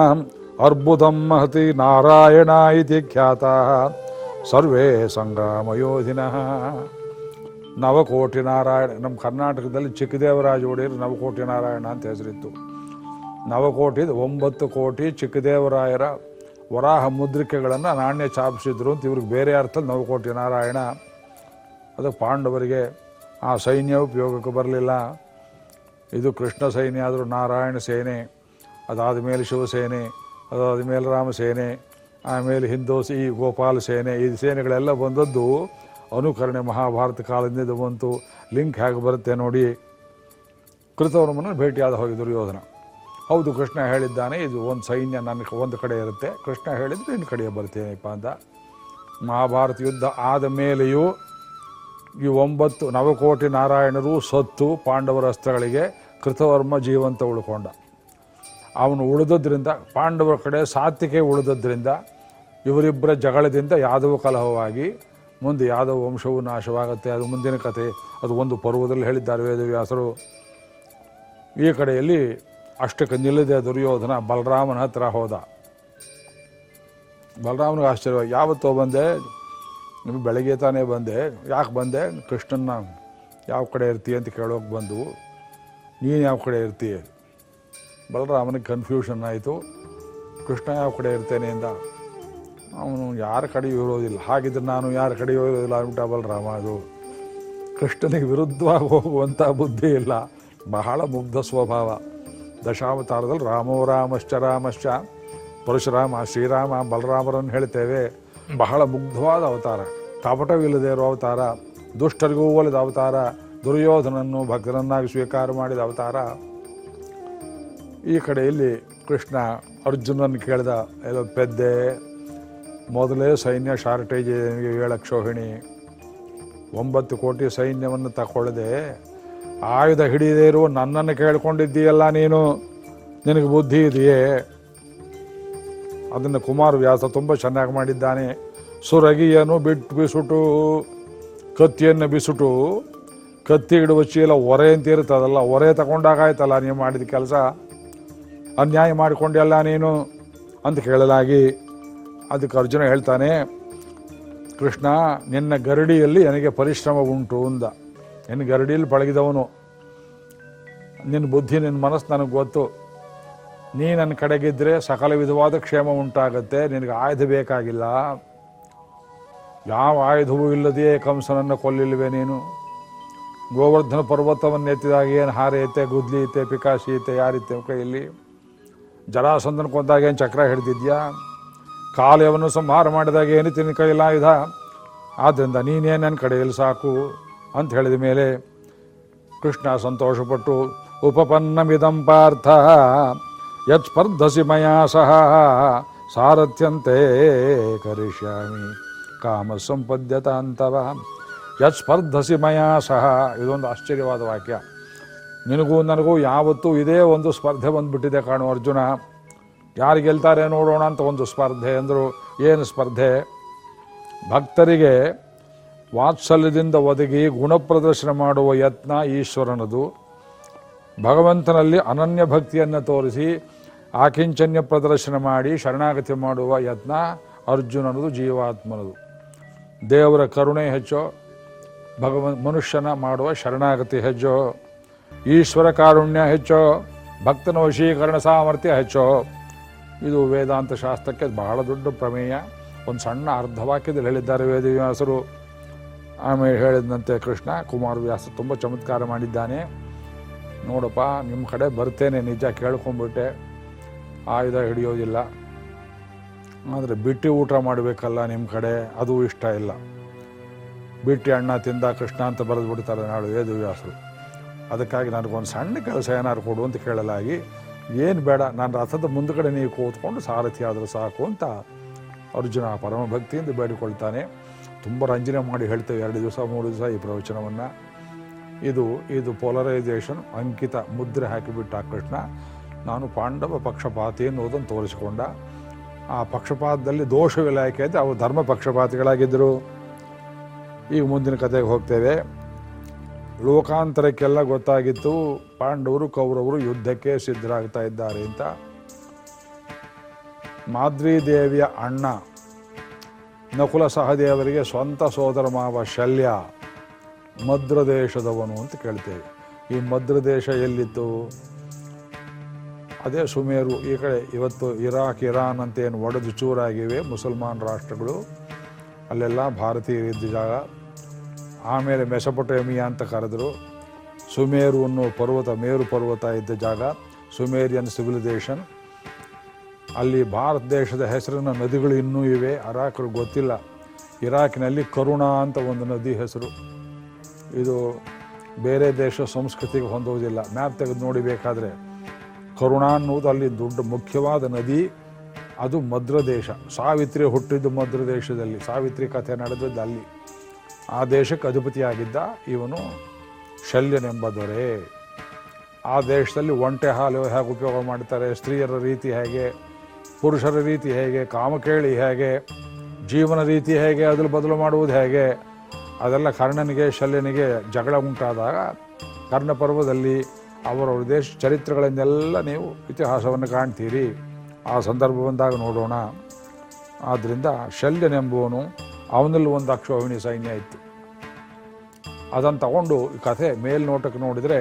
ಅರ್ಬುದಂ ಮಹತಿ ನಾರಾಯಣ ಇತಿ ಖ್ಯಾತ. ಸರ್ವೇ ಸಂಗಮಯೋಧಿನ ನವಕೋಟಿ ನಾರಾಯಣ, ನಮ್ಮ ಕರ್ನಾಟಕದಲ್ಲಿ ಚಿಕ್ಕದೇವರಾಜ ಒಡೆಯರು ನವಕೋಟಿ ನಾರಾಯಣ ಅಂತ ಹೆಸರಿತ್ತು. ನವಕೋಟಿ ಒಂಬತ್ತು ಕೋಟಿ ಚಿಕ್ಕದೇವರಾಯರ ವರಾಹ ಮುದ್ರಿಕೆಗಳನ್ನು ನಾಣ್ಯ ಛಾಪಿಸಿದ್ರು ಅಂತ ಇವ್ರಿಗೆ ಬೇರೆ ಅರ್ಥದಲ್ಲಿ ನವಕೋಟಿ ನಾರಾಯಣ, ಅದು ಪಾಂಡವರಿಗೆ ಆ ಸೈನ್ಯ ಉಪಯೋಗಕ್ಕೆ ಬರಲಿಲ್ಲ. ಇದು ಕೃಷ್ಣ ಸೈನ್ಯ, ಆದರೂ ನಾರಾಯಣ ಸೇನೆ, ಅದಾದ ಮೇಲೆ ಶಿವಸೇನೆ, ಅದಾದ ಮೇಲೆ ರಾಮಸೇನೆ ಆಮೇಲೆ ಹಿಂದೋಸಿ ಈ ಗೋಪಾಲ ಸೇನೆ, ಈ ಸೇನೆಗಳೆಲ್ಲ ಬಂದದ್ದು ಅನುಕರಣೆ ಮಹಾಭಾರತ ಕಾಲದಿಂದ ಬಂತು. ಲಿಂಕ್ ಹೇಗೆ ಬರುತ್ತೆ ನೋಡಿ ಕೃತವರ್ಮನ ಭೇಟಿಯಾದ ಹೋಗಿ ದುರ್ಯೋಧನ. ಹೌದು, ಕೃಷ್ಣ ಹೇಳಿದ್ದಾನೆ, ಇದು ಒಂದು ಸೈನ್ಯ ನನಗೆ ಒಂದು ಕಡೆ ಇರುತ್ತೆ. ಕೃಷ್ಣ ಹೇಳಿದ್ರೆ ಇನ್ನು ಕಡೆ ಬರ್ತೇನೆಪ್ಪ ಅಂತ. ಮಹಾಭಾರತ ಯುದ್ಧ ಆದ ಮೇಲೆಯೂ ಈ ಒಂಬತ್ತು ನವಕೋಟಿ ನಾರಾಯಣರು ಸತ್ತು ಪಾಂಡವರ ಅಸ್ತ್ರಗಳಿಗೆ ಕೃತವರ್ಮ ಜೀವಂತ ಉಳ್ಕೊಂಡ. ಅವನು ಉಳಿದದ್ರಿಂದ, ಪಾಂಡವರ ಕಡೆ ಸಾತ್ವಿಕೆ ಉಳಿದದ್ರಿಂದ, ಇವರಿಬ್ಬರ ಜಗಳದಿಂದ ಯಾದವ ಕಲಹವಾಗಿ, ಮುಂದೆ ಯಾದವ ವಂಶವು ನಾಶವಾಗುತ್ತೆ. ಅದು ಮುಂದಿನ ಕತೆ. ಅದು ಒಂದು ಪರ್ವದಲ್ಲಿ ಹೇಳಿದ್ದಾರೆ ವೇದವ್ಯಾಸರು. ಈ ಕಡೆಯಲ್ಲಿ ಅಷ್ಟಕ್ಕೆ ನಿಲ್ಲದೆ ದುರ್ಯೋಧನ ಬಲರಾಮನ ಹತ್ರ ಹೋದ. ಬಲರಾಮನಿಗೆ ಆಶ್ಚರ್ಯ ಯಾವತ್ತೋ ಬಂದೆ ನಿಮಗೆ ಬೆಳಗ್ಗೆ ತಾನೇ ಬಂದೆ, ಯಾಕೆ ಬಂದೆ? ಕೃಷ್ಣನ ಯಾವ ಕಡೆ ಇರ್ತೀಯ ಅಂತ ಕೇಳೋಕೆ ಬಂದು, ನೀನು ಯಾವ ಕಡೆ ಇರ್ತೀಯ ಬಲರಾಮನಿಗೆ ಕನ್ಫ್ಯೂಷನ್ ಆಯಿತು. ಕೃಷ್ಣ ಯಾವ ಕಡೆ ಇರ್ತೇನೆ ಇಂದ ಅವನು ಯಾರ ಕಡೆ ಇರೋದಿಲ್ಲ. ಹಾಗಿದ್ರೆ ನಾನು ಯಾರ ಕಡೆ ಇರೋದಿಲ್ಲ ಅಂದ್ಬಿಟ್ಟ ಬಲರಾಮ ಅದು. ಕೃಷ್ಣನಿಗೆ ವಿರುದ್ಧವಾಗಿ ಹೋಗುವಂಥ ಬುದ್ಧಿ ಇಲ್ಲ. ಬಹಳ ಮುಗ್ಧ ಸ್ವಭಾವ. ದಶಾವತಾರದಲ್ಲಿ ರಾಮೋ ರಾಮಶ್ಚ ರಾಮಶ್ಚ, ಪರಶುರಾಮ, ಶ್ರೀರಾಮ, ಬಲರಾಮರನ್ನು ಹೇಳ್ತೇವೆ. ಬಹಳ ಮುಗ್ಧವಾದ ಅವತಾರ. ಕಪಟವಿಲ್ಲದೆ ಇರೋ ಅವತಾರ, ದುಷ್ಟರಿಗೂ ಒಲಿದ ಅವತಾರ, ದುರ್ಯೋಧನನ್ನು ಭಕ್ತರನ್ನಾಗಿ ಸ್ವೀಕಾರ ಮಾಡಿದ ಅವತಾರ. ಈ ಕಡೆಯಲ್ಲಿ ಕೃಷ್ಣ ಅರ್ಜುನನ್ನು ಕೇಳಿದ ಎಲ್ಲೋ ಪೆದ್ದೆ, ಮೊದಲೇ ಸೈನ್ಯ ಶಾರ್ಟೇಜ್ ಏಳಕ್ಷೋಹಿಣಿ ಒಂಬತ್ತು ಕೋಟಿ ಸೈನ್ಯವನ್ನು ತಗೊಳ್ಳದೆ ಆಯುಧ ಹಿಡಿಯದೇ ಇರುವ ನನ್ನನ್ನು ಕೇಳ್ಕೊಂಡಿದ್ದೀಯಲ್ಲ ನೀನು? ನಿನಗೆ ಬುದ್ಧಿ ಇದೆಯೇ? ಅದನ್ನು ಕುಮಾರ ವ್ಯಾಸ ತುಂಬ ಚೆನ್ನಾಗಿ ಮಾಡಿದ್ದಾನೆ. ಸುರಗಿಯನ್ನು ಬಿಟ್ಟು ಬಿಸುಟು, ಕತ್ತಿಯನ್ನು ಬಿಸುಟು, ಕತ್ತಿ ಇಡುವ ಚೀಲ ಒರೆ ಅಂತ ಇರುತ್ತದಲ್ಲ ಒರೆ ತಗೊಂಡಾಗಾಯ್ತಲ್ಲ ನೀವು ಮಾಡಿದ ಕೆಲಸ? ಅನ್ಯಾಯ ಮಾಡಿಕೊಂಡೆಲ್ಲ ನೀನು? ಅಂತ ಕೇಳಲಾಗಿ ಅದಕ್ಕೆ ಅರ್ಜುನ ಹೇಳ್ತಾನೆ, ಕೃಷ್ಣ, ನಿನ್ನ ಗರಡಿಯಲ್ಲಿ ನನಗೆ ಪರಿಶ್ರಮ ಉಂಟು ಅಂದ. ನಿನ್ನ ಗರಡಿಯಲ್ಲಿ ಪಳಗಿದವನು. ನಿನ್ನ ಬುದ್ಧಿ, ನಿನ್ನ ಮನಸ್ಸು ನನಗೆ ಗೊತ್ತು. ನೀ ನನ್ನ ಕಡೆಗಿದ್ರೆ ಸಕಲ ವಿಧವಾದ ಕ್ಷೇಮ ಉಂಟಾಗತ್ತೆ, ನಿನಗೆ ಆಯುಧ ಬೇಕಾಗಿಲ್ಲ. ಯಾವ ಆಯುಧವೂ ಇಲ್ಲದೆಯೇ ಕಂಸನನ್ನು ಕೊಲ್ಲಿಲ್ವೆ ನೀನು? ಗೋವರ್ಧನ ಪರ್ವತವನ್ನು ಎತ್ತಿದಾಗ ಏನು ಹಾರೆ ಐತೆ, ಗುದ್ಲಿ ಐತೆ ಪಿಕಾಸಿ ಐತೆ, ಯಾರಿತ್ತೆ ಕೈಯಲ್ಲಿ ಜಲಾಸಂದನ ಕೊಂದಾಗ ಏನು ಚಕ್ರ ಹಿಡ್ದಿದ್ಯಾ? ಕಾಲವನ್ನು ಸಂಹಾರ ಮಾಡಿದಾಗ ಏನಿತ್ತು ನಿನ್ನ ಕೈಯಲ್ಲಿ ಆಯುಧ ಆದ್ದರಿಂದ ನೀನೇ ನನ್ನ ಕಡೆಯಲ್ಲಿ ಸಾಕು? ಅಂತ ಹೇಳಿದ ಮೇಲೆ ಕೃಷ್ಣ ಸಂತೋಷಪಟ್ಟು ಉಪಪನ್ನಮಿದಂ ಪಾರ್ಥ, ಯತ್ ಸ್ಪರ್ಧಸಿ ಮಯಾ ಸಹ, ಸಾರಥ್ಯಂತೆ ಕರಿಷ್ಯಾಮಿ ಕಾಮ ಸಂಪದ್ಯತ ಅಂತವ ಯತ್ ಸ್ಪರ್ಧಸಿ ಮಯಾ ಸಹ, ಇದೊಂದು ಆಶ್ಚರ್ಯವಾದ ವಾಕ್ಯ. ನಿನಗೂ ನನಗೂ ಯಾವತ್ತೂ ಇದೇ ಒಂದು ಸ್ಪರ್ಧೆ ಬಂದುಬಿಟ್ಟಿದೆ ಕಾಣು ಅರ್ಜುನ. ಯಾರು ಗೆಲ್ತಾರೆ ನೋಡೋಣ ಅಂತ ಒಂದು ಸ್ಪರ್ಧೆ ಅಂದರು, ಏನು ಸ್ಪರ್ಧೆ? ಭಕ್ತರಿಗೆ ವಾತ್ಸಲ್ಯದಿಂದ ಒದಗಿ ಗುಣಪ್ರದರ್ಶನ ಮಾಡುವ ಯತ್ನ ಈಶ್ವರನದು. ಭಗವಂತನಲ್ಲಿ ಅನನ್ಯ ಭಕ್ತಿಯನ್ನು ತೋರಿಸಿ ಆಕಿಂಚನ್ಯ ಪ್ರದರ್ಶನ ಮಾಡಿ ಶರಣಾಗತಿ ಮಾಡುವ ಯತ್ನ ಅರ್ಜುನನದು, ಜೀವಾತ್ಮನದು. ದೇವರ ಕರುಣೆ ಹೆಚ್ಚೋ, ಭಗವನ್ ಮನುಷ್ಯನ ಮಾಡುವ ಶರಣಾಗತಿ ಹೆಚ್ಚೋ, ಈಶ್ವರ ಕಾರುಣ್ಯ ಹೆಚ್ಚೋ, ಭಕ್ತನ ವಶೀಕರಣ ಸಾಮರ್ಥ್ಯ ಹೆಚ್ಚೋ. ಇದು ವೇದಾಂತ ಶಾಸ್ತ್ರಕ್ಕೆ ಬಹಳ ದೊಡ್ಡ ಪ್ರಮೇಯ. ಒಂದು ಸಣ್ಣ ಅರ್ಧವಾಕ್ಯದಲ್ಲಿ ಹೇಳಿದ್ದಾರೆ ವೇದವ್ಯಾಸರು. ಆಮೇಲೆ ಹೇಳಿದಂತೆ ಕೃಷ್ಣ ಕುಮಾರವ್ಯಾಸ ತುಂಬ ಚಮತ್ಕಾರ ಮಾಡಿದ್ದಾನೆ. ನೋಡಪ್ಪ ನಿಮ್ಮ ಕಡೆ ಬರ್ತೇನೆ, ನಿಜ ಕೇಳ್ಕೊಂಬಿಟ್ಟೆ ಆಯುಧ ಹಿಡಿಯೋದಿಲ್ಲ. ಆದರೆ ಬಿಟ್ಟು ಊಟ ಮಾಡಬೇಕಲ್ಲ ನಿಮ್ಮ ಕಡೆ, ಅದು ಇಷ್ಟ ಇಲ್ಲ. ಬಿಟ್ಟು ಅಣ್ಣ ತಿಂದ ಕೃಷ್ಣ ಅಂತ ಬರೆದು ಬಿಡ್ತಾರೆ ನಾಳೆ ವೇದವ್ಯಾಸರು ಅದಕ್ಕಾಗಿ ನನಗೊಂದು ಸಣ್ಣ ಕೆಲಸ ಏನಾದ್ರು ಕೊಡು ಅಂತ ಕೇಳಲಾಗಿ, ಏನು ಬೇಡ, ನಾನು ರಥದ ಮುಂದುಗಡೆ ನೀವು ಕೂತ್ಕೊಂಡು ಸಾರಥಿ ಆದರೂ ಸಾಕು ಅಂತ ಅರ್ಜುನ ಪರಮ ಭಕ್ತಿಯಿಂದ ಬೇಡಿಕೊಳ್ತಾನೆ. ತುಂಬ ರಂಜನೆ ಮಾಡಿ ಹೇಳ್ತೇವೆ, ಎರಡು ದಿವಸ, ಮೂರು ದಿವಸ ಈ ಪ್ರವಚನವನ್ನು. ಇದು ಇದು ಪೋಲರೈಸೇಷನ್ ಅಂಕಿತ ಮುದ್ರೆ ಹಾಕಿಬಿಟ್ಟ ಕೃಷ್ಣ. ನಾನು ಪಾಂಡವ ಪಕ್ಷಪಾತಿ ಎನ್ನುವುದನ್ನು ತೋರಿಸಿಕೊಂಡ. ಆ ಪಕ್ಷಪಾತದಲ್ಲಿ ದೋಷವಿಲ್ಲ, ಯಾಕೆ ಅಂದರೆ ಅವರು ಧರ್ಮ ಪಕ್ಷಪಾತಿಗಳಾಗಿದ್ದರು ಈಗ ಮುಂದಿನ ಕಥೆಗೆ ಹೋಗ್ತೇವೆ. ಲೋಕಾಂತರಕ್ಕೆಲ್ಲ ಗೊತ್ತಾಗಿತ್ತು, ಪಾಂಡವರು ಕೌರವರು ಯುದ್ಧಕ್ಕೆ ಸಿದ್ಧರಾಗ್ತಾ ಇದ್ದಾರೆ ಅಂತ. ಮಾದ್ರಿ ದೇವಿಯ ಅಣ್ಣ ನಕುಲ ಸಹದೇವರಿಗೆ ಸ್ವಂತ ಸೋದರ ಮಾವ ಶಲ್ಯ ಮದ್ರ ದೇಶದವನು ಅಂತ ಕೇಳ್ತೇವೆ. ಈ ಮದ್ರ ದೇಶ ಎಲ್ಲಿತ್ತು? ಅದೇ ಸುಮೇರು, ಈ ಕಡೆ ಇವತ್ತು ಇರಾಕ್, ಇರಾನ್ ಅಂತ ಏನು ಒಡೆದು ಚೂರಾಗಿವೆ ಮುಸಲ್ಮಾನ್ ರಾಷ್ಟ್ರಗಳು. ಅಲ್ಲೆಲ್ಲ ಭಾರತೀಯರಿದ್ದ ಜಾಗ. ಆಮೇಲೆ ಮೆಸಪೊಟೇಮಿಯಾ ಅಂತ ಕರೆದರು. ಸುಮೇರು ಅನ್ನೋ ಪರ್ವತ, ಮೇರು ಪರ್ವತ ಇದ್ದ ಜಾಗ. ಸುಮೇರಿಯನ್ ಸಿವಿಲೈಸೇಷನ್ ಅಲ್ಲಿ ಭಾರತ ದೇಶದ ಹೆಸರಿನ ನದಿಗಳು ಇನ್ನೂ ಇವೆ. ಅರಾಕರು ಗೊತ್ತಿಲ್ಲ. ಇರಾಕಿನಲ್ಲಿ ಕರುಣಾ ಅಂತ ಒಂದು ನದಿ ಹೆಸರು. ಇದು ಬೇರೆ ದೇಶ ಸಂಸ್ಕೃತಿಗೆ ಹೊಂದೋದಿಲ್ಲ ಮ್ಯಾಪ್ ತೆಗೆದು ನೋಡಿಬೇಕಾದ್ರೆ ಕರುಣಾ ಅನ್ನುವುದು ಅಲ್ಲಿ ದೊಡ್ಡ ಮುಖ್ಯವಾದ ನದಿ. ಅದು ಮದ್ರ ದೇಶ. ಸಾವಿತ್ರಿ ಹುಟ್ಟಿದ್ದು ಮದ್ರ ದೇಶದಲ್ಲಿ. ಸಾವಿತ್ರಿ ಕಥೆ ನಡೆದದ್ದು ಅಲ್ಲಿ. ಆ ದೇಶಕ್ಕೆ ಅಧಿಪತಿಯಾಗಿದ್ದ ಇವನು ಶಲ್ಯನೆಂಬ ದೊರೆ. ಆ ದೇಶದಲ್ಲಿ ಒಂಟೆ ಹಾಲು ಹೇಗೆ ಉಪಯೋಗ ಮಾಡ್ತಾರೆ? ಸ್ತ್ರೀಯರ ರೀತಿ ಹೇಗೆ? ಪುರುಷರ ರೀತಿ ಹೇಗೆ ಕಾಮಕೇಳಿ ಹೇಗೆ, ಜೀವನ ರೀತಿ ಹೇಗೆ ಅದನ್ನು ಬದಲು ಮಾಡುವುದು ಹೇಗೆ, ಅದೆಲ್ಲ ಕರ್ಣನಿಗೆ, ಶಲ್ಯನಿಗೆ ಜಗಳ ಉಂಟಾದಾಗ ಕರ್ಣಪರ್ವದಲ್ಲಿ ಅವರವರ ದೇಶ ಚರಿತ್ರೆಗಳನ್ನೆಲ್ಲ ನೀವು ಇತಿಹಾಸವನ್ನು ಕಾಣ್ತೀರಿ. ಆ ಸಂದರ್ಭ ಬಂದಾಗ ನೋಡೋಣ. ಆದ್ದರಿಂದ ಶಲ್ಯನೆಂಬುವನು ಅವನಲ್ಲಿ ಒಂದು ಅಕ್ಷೋಹಿಣಿ ಸೈನ್ಯ ಇತ್ತು. ಅದನ್ನು ತಗೊಂಡು ಈ ಕಥೆ ಮೇಲ್ನೋಟಕ್ಕೆ ನೋಡಿದರೆ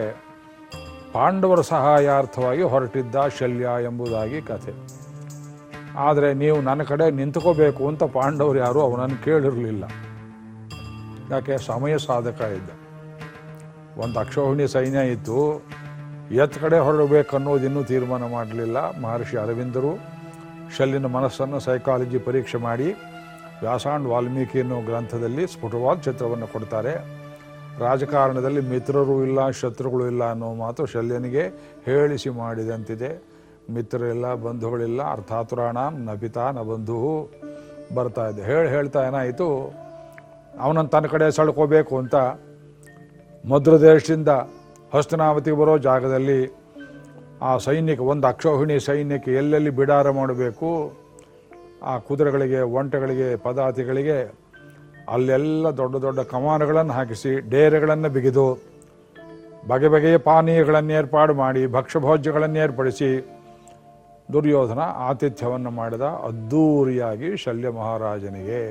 ಪಾಂಡವರ ಸಹಾಯಾರ್ಥವಾಗಿ ಹೊರಟಿದ್ದ ಶಲ್ಯ ಎಂಬುದಾಗಿ ಕಥೆ. ಆದರೆ ನೀವು ನನ್ನ ಕಡೆ ನಿಂತ್ಕೋಬೇಕು ಅಂತ ಪಾಂಡವರು ಯಾರು ಅವನನ್ನು ಕೇಳಿರಲಿಲ್ಲ. ಯಾಕೆ? ಸಮಯ ಸಾಧಕ ಇದ್ದ. ಒಂದು ಅಕ್ಷೋಹಿಣಿ ಸೈನ್ಯ ಇತ್ತು. ಎತ್ ಕಡೆ ಹೊರಡಬೇಕನ್ನೋದಿನ್ನೂ ತೀರ್ಮಾನ ಮಾಡಲಿಲ್ಲ. ಮಹರ್ಷಿ ಅರವಿಂದರು ಶಲ್ಲಿನ ಮನಸ್ಸನ್ನು ಸೈಕಾಲಜಿ ಪರೀಕ್ಷೆ ಮಾಡಿ ವ್ಯಾಸಾಂಡ್ ವಾಲ್ಮೀಕಿ ಅನ್ನೋ ಗ್ರಂಥದಲ್ಲಿ ಸ್ಫುಟವಾದ ಚಿತ್ರವನ್ನು ಕೊಡ್ತಾರೆ. ರಾಜಕಾರಣದಲ್ಲಿ ಮಿತ್ರರು ಇಲ್ಲ, ಶತ್ರುಗಳು ಇಲ್ಲ ಅನ್ನೋ ಮಾತು ಶಲ್ಯನಿಗೆ ಹೇಳಿಸಿ ಮಾಡಿದಂತಿದೆ. ಮಿತ್ರರಿಲ್ಲ, ಬಂಧುಗಳಿಲ್ಲ, ಅರ್ಥಾತುರಾಣ ನ ಪಿತಾ ನ ಬಂಧು ಬರ್ತಾ ಇದೆ ಹೇಳಿ ಹೇಳ್ತಾ ಏನಾಯಿತು? ಅವನನ್ನು ತನ್ನ ಕಡೆ ಸಳ್ಕೋಬೇಕು ಅಂತ ಮಧ್ರದೇಶದಿಂದ ಹಸ್ತನಾವತಿಗೆ ಬರೋ ಜಾಗದಲ್ಲಿ ಆ ಸೈನ್ಯಕ್ಕೆ, ಒಂದು ಅಕ್ಷೋಹಿಣಿ ಸೈನ್ಯಕ್ಕೆ ಎಲ್ಲೆಲ್ಲಿ ಬಿಡಾರ ಮಾಡಬೇಕು, ಆ ಕುದುರೆಗಳಿಗೆ, ಒಂಟೆಗಳಿಗೆ, ಪದಾತಿಗಳಿಗೆ ಅಲ್ಲೆಲ್ಲ ದೊಡ್ಡ ದೊಡ್ಡ ಕಮಾನುಗಳನ್ನು ಹಾಕಿಸಿ, ಡೇರೆಗಳನ್ನು ಬಿಗಿದು, ಬಗೆ ಬಗೆಯ ಪಾನೀಯಗಳನ್ನು ಏರ್ಪಾಡು ಮಾಡಿ ಭಕ್ಷ್ಯಭೋಜ್ಯಗಳನ್ನು ಏರ್ಪಡಿಸಿ ದುರ್ಯೋಧನ ಆತಿಥ್ಯವನ್ನು ಮಾಡಿದ ಅದ್ದೂರಿಯಾಗಿ ಶಲ್ಯ ಮಹಾರಾಜನಿಗೆ.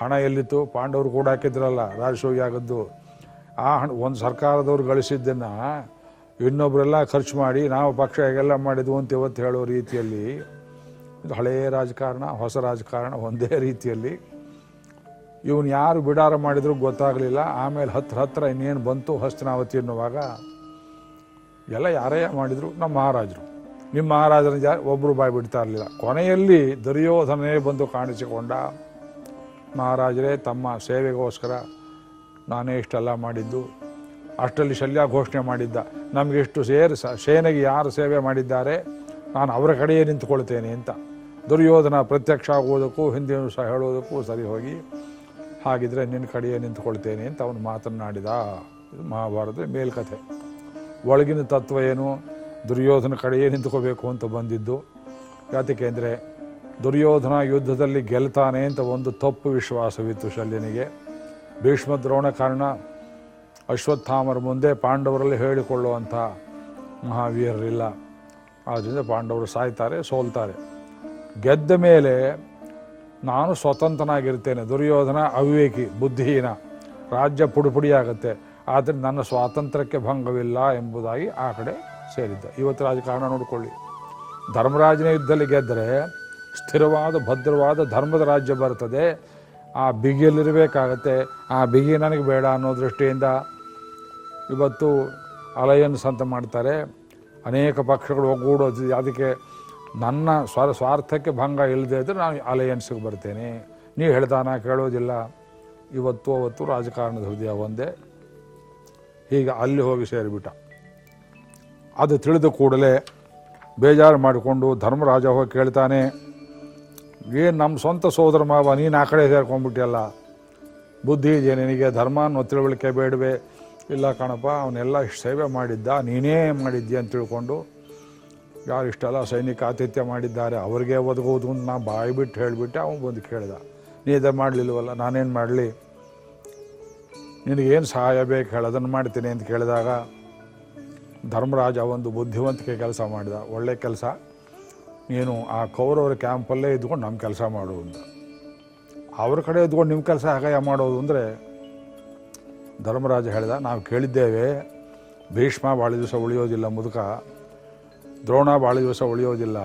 ಹಣ ಎಲ್ಲಿತ್ತು? ಪಾಂಡವರು ಕೂಡ ಹಾಕಿದ್ರಲ್ಲ, ರಾಜಶೋಗಿ ಆಗದ್ದು ಆ ಹಣ, ಒಂದು ಸರ್ಕಾರದವ್ರು ಗಳಿಸಿದ್ದನ್ನು ಇನ್ನೊಬ್ಬರೆಲ್ಲ ಖರ್ಚು ಮಾಡಿ ನಾವು ಪಕ್ಷ ಹೇಗೆಲ್ಲ ಮಾಡಿದ್ವು ಅಂತ ಇವತ್ತು ಹೇಳೋ ರೀತಿಯಲ್ಲಿ ಹಳೆಯ ರಾಜಕಾರಣ, ಹೊಸ ರಾಜಕಾರಣ ಒಂದೇ ರೀತಿಯಲ್ಲಿ. ಇವನು ಯಾರು ಬಿಡಾರ ಮಾಡಿದ್ರು ಗೊತ್ತಾಗಲಿಲ್ಲ. ಆಮೇಲೆ ಹತ್ರ ಹತ್ರ ಇನ್ನೇನು ಬಂತು ಹಸ್ತನಾವತಿ ಅನ್ನುವಾಗ ಎಲ್ಲ ಯಾರೇ ಮಾಡಿದ್ರು, ನಮ್ಮ ಮಹಾರಾಜರು. ನಿಮ್ಮ ಮಹಾರಾಜನ ಜಾ ಒಬ್ಬರು ಬಾಯಿ ಬಿಡ್ತಾ ಇರಲಿಲ್ಲ. ಕೊನೆಯಲ್ಲಿ ದುರ್ಯೋಧನೇ ಬಂದು ಕಾಣಿಸಿಕೊಂಡ, ಮಹಾರಾಜರೇ, ತಮ್ಮ ಸೇವೆಗೋಸ್ಕರ ನಾನೇ ಇಷ್ಟೆಲ್ಲ ಮಾಡಿದ್ದು. ಅಷ್ಟರಲ್ಲಿ ಶಲ್ಯ ಘೋಷಣೆ ಮಾಡಿದ್ದ. ನಮಗಿಷ್ಟು ಸೇರಿ ಸ, ಸೇನೆಗೆ ಯಾರು ಸೇವೆ ಮಾಡಿದ್ದಾರೆ, ನಾನು ಅವರ ಕಡೆಯೇ ನಿಂತುಕೊಳ್ತೇನೆ ಅಂತ. ದುರ್ಯೋಧನ ಪ್ರತ್ಯಕ್ಷ ಆಗುವುದಕ್ಕೂ ಹಿಂದಿನ ಸಹ ಹೇಳೋದಕ್ಕೂ ಸರಿ ಹೋಗಿ, ಹಾಗಿದ್ರೆ ನಿನ್ನ ಕಡೆಯೇ ನಿಂತುಕೊಳ್ತೇನೆ ಅಂತ ಅವನು ಮಾತನಾಡಿದ ಇದು ಮಹಾಭಾರತದ ಮೇಲ್ಕಥೆ. ಒಳಗಿನ ತತ್ವ ಏನು? ದುರ್ಯೋಧನ ಕಡೆಯೇ ನಿಂತ್ಕೋಬೇಕು ಅಂತ ಬಂದಿದ್ದು. ಯಾತಕ್ಕೆ ಅಂದರೆ ದುರ್ಯೋಧನ ಯುದ್ಧದಲ್ಲಿ ಗೆಲ್ತಾನೆ ಅಂತ ಒಂದು ತಪ್ಪು ವಿಶ್ವಾಸವಿತ್ತು ಶಲ್ಯನಿಗೆ. ಭೀಷ್ಮ ದ್ರೋಣ ಕಾರಣ ಅಶ್ವತ್ಥಾಮರ ಮುಂದೆ ಪಾಂಡವರಲ್ಲಿ ಹೇಳಿಕೊಳ್ಳುವಂಥ ಮಹಾವೀರರಿಲ್ಲ. ಆದ್ದರಿಂದ ಪಾಂಡವರು ಸಾಯ್ತಾರೆ, ಸೋಲ್ತಾರೆ. ಗೆದ್ದ ಮೇಲೆ ನಾನು ಸ್ವತಂತ್ರನಾಗಿರ್ತೇನೆ. ದುರ್ಯೋಧನ ಅವಿವೇಕಿ, ಬುದ್ಧಿಹೀನ. ರಾಜ್ಯ ಪುಡಿಪುಡಿಯಾಗತ್ತೆ. ಆದರೆ ನನ್ನ ಸ್ವಾತಂತ್ರ್ಯಕ್ಕೆ ಭಂಗವಿಲ್ಲ ಎಂಬುದಾಗಿ ಆ ಕಡೆ ಸೇರಿದ್ದ. ಇವತ್ತು ರಾಜಕಾರಣ ನೋಡಿಕೊಳ್ಳಿ. ಧರ್ಮರಾಜನ ಯುದ್ಧದಲ್ಲಿ ಗೆದ್ದರೆ ಸ್ಥಿರವಾದ, ಭದ್ರವಾದ ಧರ್ಮದ ರಾಜ್ಯ ಬರ್ತದೆ ಆ ಬಿಗಿಯಲ್ಲಿರಬೇಕಾಗತ್ತೆ ಆ ಬಿಗಿ ನನಗೆ ಬೇಡ ಅನ್ನೋ ದೃಷ್ಟಿಯಿಂದ ಇವತ್ತು ಅಲಯನ್ಸ್ ಅಂತ ಮಾಡ್ತಾರೆ. ಅನೇಕ ಪಕ್ಷಗಳು ಒಗ್ಗೂಡೋದು ಅದಕ್ಕೆ ನನ್ನ ಸ್ವ ಸ್ವಾರ್ಥಕ್ಕೆ ಭಂಗ ಇಲ್ಲದೆ ಇದ್ದರೆ ನಾನು ಅಲಯನ್ಸ್ಗೆ ಬರ್ತೇನೆ. ನೀವು ನಾ ಕೇಳೋದಿಲ್ಲ. ಇವತ್ತು ಅವತ್ತು ರಾಜಕಾರಣದ ಹೃದಯ ಒಂದೇ. ಹೀಗೆ ಅಲ್ಲಿ ಹೋಗಿ ಸೇರಿಬಿಟ್ಟ. ಅದು ತಿಳಿದ ಕೂಡಲೇ ಬೇಜಾರು ಮಾಡಿಕೊಂಡು ಧರ್ಮರಾಜ ಹೋಗಿ ಕೇಳ್ತಾನೆ ಏನು ನಮ್ಮ ಸ್ವಂತ ಸೋದರ ಮಾವ, ನೀನು ಆ ಕಡೆ ಸೇರ್ಕೊಂಡ್ಬಿಟ್ಟಿಯಲ್ಲ? ಬುದ್ಧಿ ಇದೆ ನಿನಗೆ, ಧರ್ಮ ಅನ್ನೋ ತಿಳುವಳಿಕೆ ಬೇಡವೆ? ಇಲ್ಲ ಕಣಪ್ಪ ಅವನ್ನೆಲ್ಲ ಇಷ್ಟು ಸೇವೆ ಮಾಡಿದ್ದ, ನೀನೇ ಮಾಡಿದ್ಯ ಅಂತ ತಿಳ್ಕೊಂಡು ಯಾರು ಇಷ್ಟೆಲ್ಲ ಸೈನಿಕ ಆತಿಥ್ಯ ಮಾಡಿದ್ದಾರೆ, ಅವ್ರಿಗೆ ಒದಗೋದು ಅಂತ ನಾ ಬಾಯಿ ಬಿಟ್ಟು ಹೇಳಿಬಿಟ್ಟೆ, ಅವನು ಬಂದು ಕೇಳ್ದ, ನೀ ಇದೇ ಮಾಡಲಿಲ್ವಲ್ಲ, ನಾನೇನು ಮಾಡಲಿ? ನಿನಗೇನು ಸಹಾಯ ಬೇಕು ಹೇಳೋದನ್ನು ಮಾಡ್ತೀನಿ ಅಂತ ಕೇಳಿದಾಗ ಧರ್ಮರಾಜ ಒಂದು ಬುದ್ಧಿವಂತಿಕೆ ಕೆಲಸ ಮಾಡಿದ. ಒಳ್ಳೆ ಕೆಲಸ. ನೀನು ಆ ಕೌರವರ ಕ್ಯಾಂಪಲ್ಲೇ ಇದ್ಕೊಂಡು ನಮ್ಮ ಕೆಲಸ ಮಾಡು ಅಂತ. ಅವ್ರ ಕಡೆ ಇದ್ಕೊಂಡು ನಿಮ್ಮ ಕೆಲಸ ಹಾಗೆ ಮಾಡೋದು ಅಂದರೆ ಧರ್ಮರಾಜ ಹೇಳಿದ, ನಾವು ಕೇಳಿದ್ದೇವೆ, ಭೀಷ್ಮ ಭಾಳ ದಿವಸ ಉಳಿಯೋದಿಲ್ಲ ಮುದುಕ, ದ್ರೋಣ ಭಾಳ ದಿವಸ ಉಳಿಯೋದಿಲ್ಲ.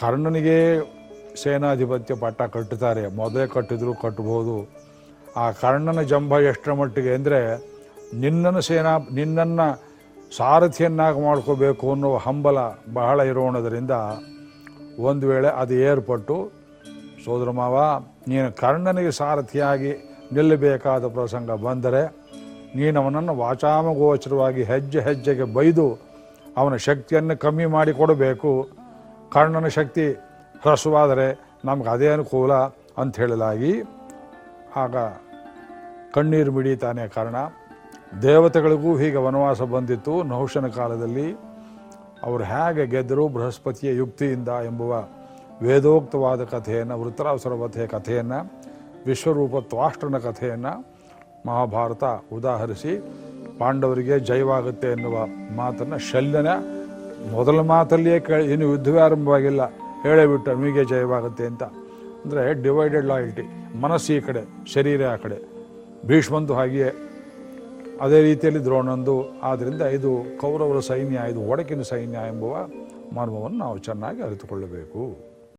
ಕರ್ಣನಿಗೆ ಸೇನಾಧಿಪತ್ಯ ಪಟ್ಟ ಕಟ್ಟುತ್ತಾರೆ. ಮೊದಲೇ ಕಟ್ಟಿದ್ರು ಕಟ್ಟಬಹುದು. ಆ ಕರ್ಣನ ಜಂಬ ಎಷ್ಟರ ಮಟ್ಟಿಗೆ ಅಂದರೆ ನಿನ್ನನ್ನು ಸೇನಾ, ನಿನ್ನನ್ನು ಸಾರಥಿಯನ್ನಾಗಿ ಮಾಡ್ಕೋಬೇಕು ಅನ್ನೋ ಹಂಬಲ ಬಹಳ ಇರೋಣದರಿಂದ ಒಂದು ವೇಳೆ ಅದು ಏರ್ಪಟ್ಟು, ಸೋದರ ಮಾವ, ನೀನು ಕರ್ಣನಿಗೆ ಸಾರಥಿಯಾಗಿ ನಿಲ್ಲಬೇಕಾದ ಪ್ರಸಂಗ ಬಂದರೆ ನೀನು ಅವನನ್ನು ವಾಚಾಮಗೋಚರವಾಗಿ ಹೆಜ್ಜೆ ಹೆಜ್ಜೆಗೆ ಬೈದು ಅವನ ಶಕ್ತಿಯನ್ನು ಕಮ್ಮಿ ಮಾಡಿಕೊಡಬೇಕು ಕರ್ಣನ ಶಕ್ತಿ ಹ್ರಸ್ವಾದರೆ ನಮ್ಗೆ ಅದೇ ಅನುಕೂಲ ಅಂತ ಹೇಳಲಾಗಿ ಆಗ ಕಣ್ಣೀರು ಮಿಡಿತಾನೆ ಕಾರಣ. ದೇವತೆಗಳಿಗೂ ಹೀಗೆ ವನವಾಸ ಬಂದಿತ್ತು. ನೌಶನ ಕಾಲದಲ್ಲಿ ಅವರು ಹೇಗೆ ಗೆದ್ದರು, ಬೃಹಸ್ಪತಿಯ ಯುಕ್ತಿಯಿಂದ ಎಂಬುವ ವೇದೋಕ್ತವಾದ ಕಥೆಯನ್ನು ವೃತ್ತರಾಸುರ ವಧೆ ಕಥೆಯನ್ನು ವಿಶ್ವರೂಪ ತ್ವಾಷ್ಟನ ಕಥೆಯನ್ನು ಮಹಾಭಾರತ ಉದಾಹರಿಸಿ, ಪಾಂಡವರಿಗೆ ಜಯವಾಗುತ್ತೆ ಎನ್ನುವ ಮಾತನ್ನು ಶಲ್ಯನ ಮೊದಲ ಮಾತಲ್ಲಿಯೇ ಕೇಳಿ, ಇನ್ನು ಯುದ್ಧವೇ ಆರಂಭವಾಗಿಲ್ಲ ಹೇಳೇಬಿಟ್ಟು ನಿಮಗೆ ಜಯವಾಗುತ್ತೆ ಅಂತ. ಅಂದರೆ ಡಿವೈಡೆಡ್ ಲಾಯಲ್ಟಿ, ಮನಸ್ಸು ಈ ಕಡೆ, ಶರೀರ ಆ ಕಡೆ. ಭೀಷ್ಮಂತು ಹಾಗೆಯೇ ಅದೇ ರೀತಿಯಲ್ಲಿ ದ್ರೋಣಂದು ಆದ್ದರಿಂದ ಇದು ಕೌರವರ ಸೈನ್ಯ, ಇದು ಒಡಕಿನ ಸೈನ್ಯ ಎಂಬುವ ಮರ್ಮವನ್ನು ನಾವು ಚೆನ್ನಾಗಿ ಅರಿತುಕೊಳ್ಳಬೇಕು.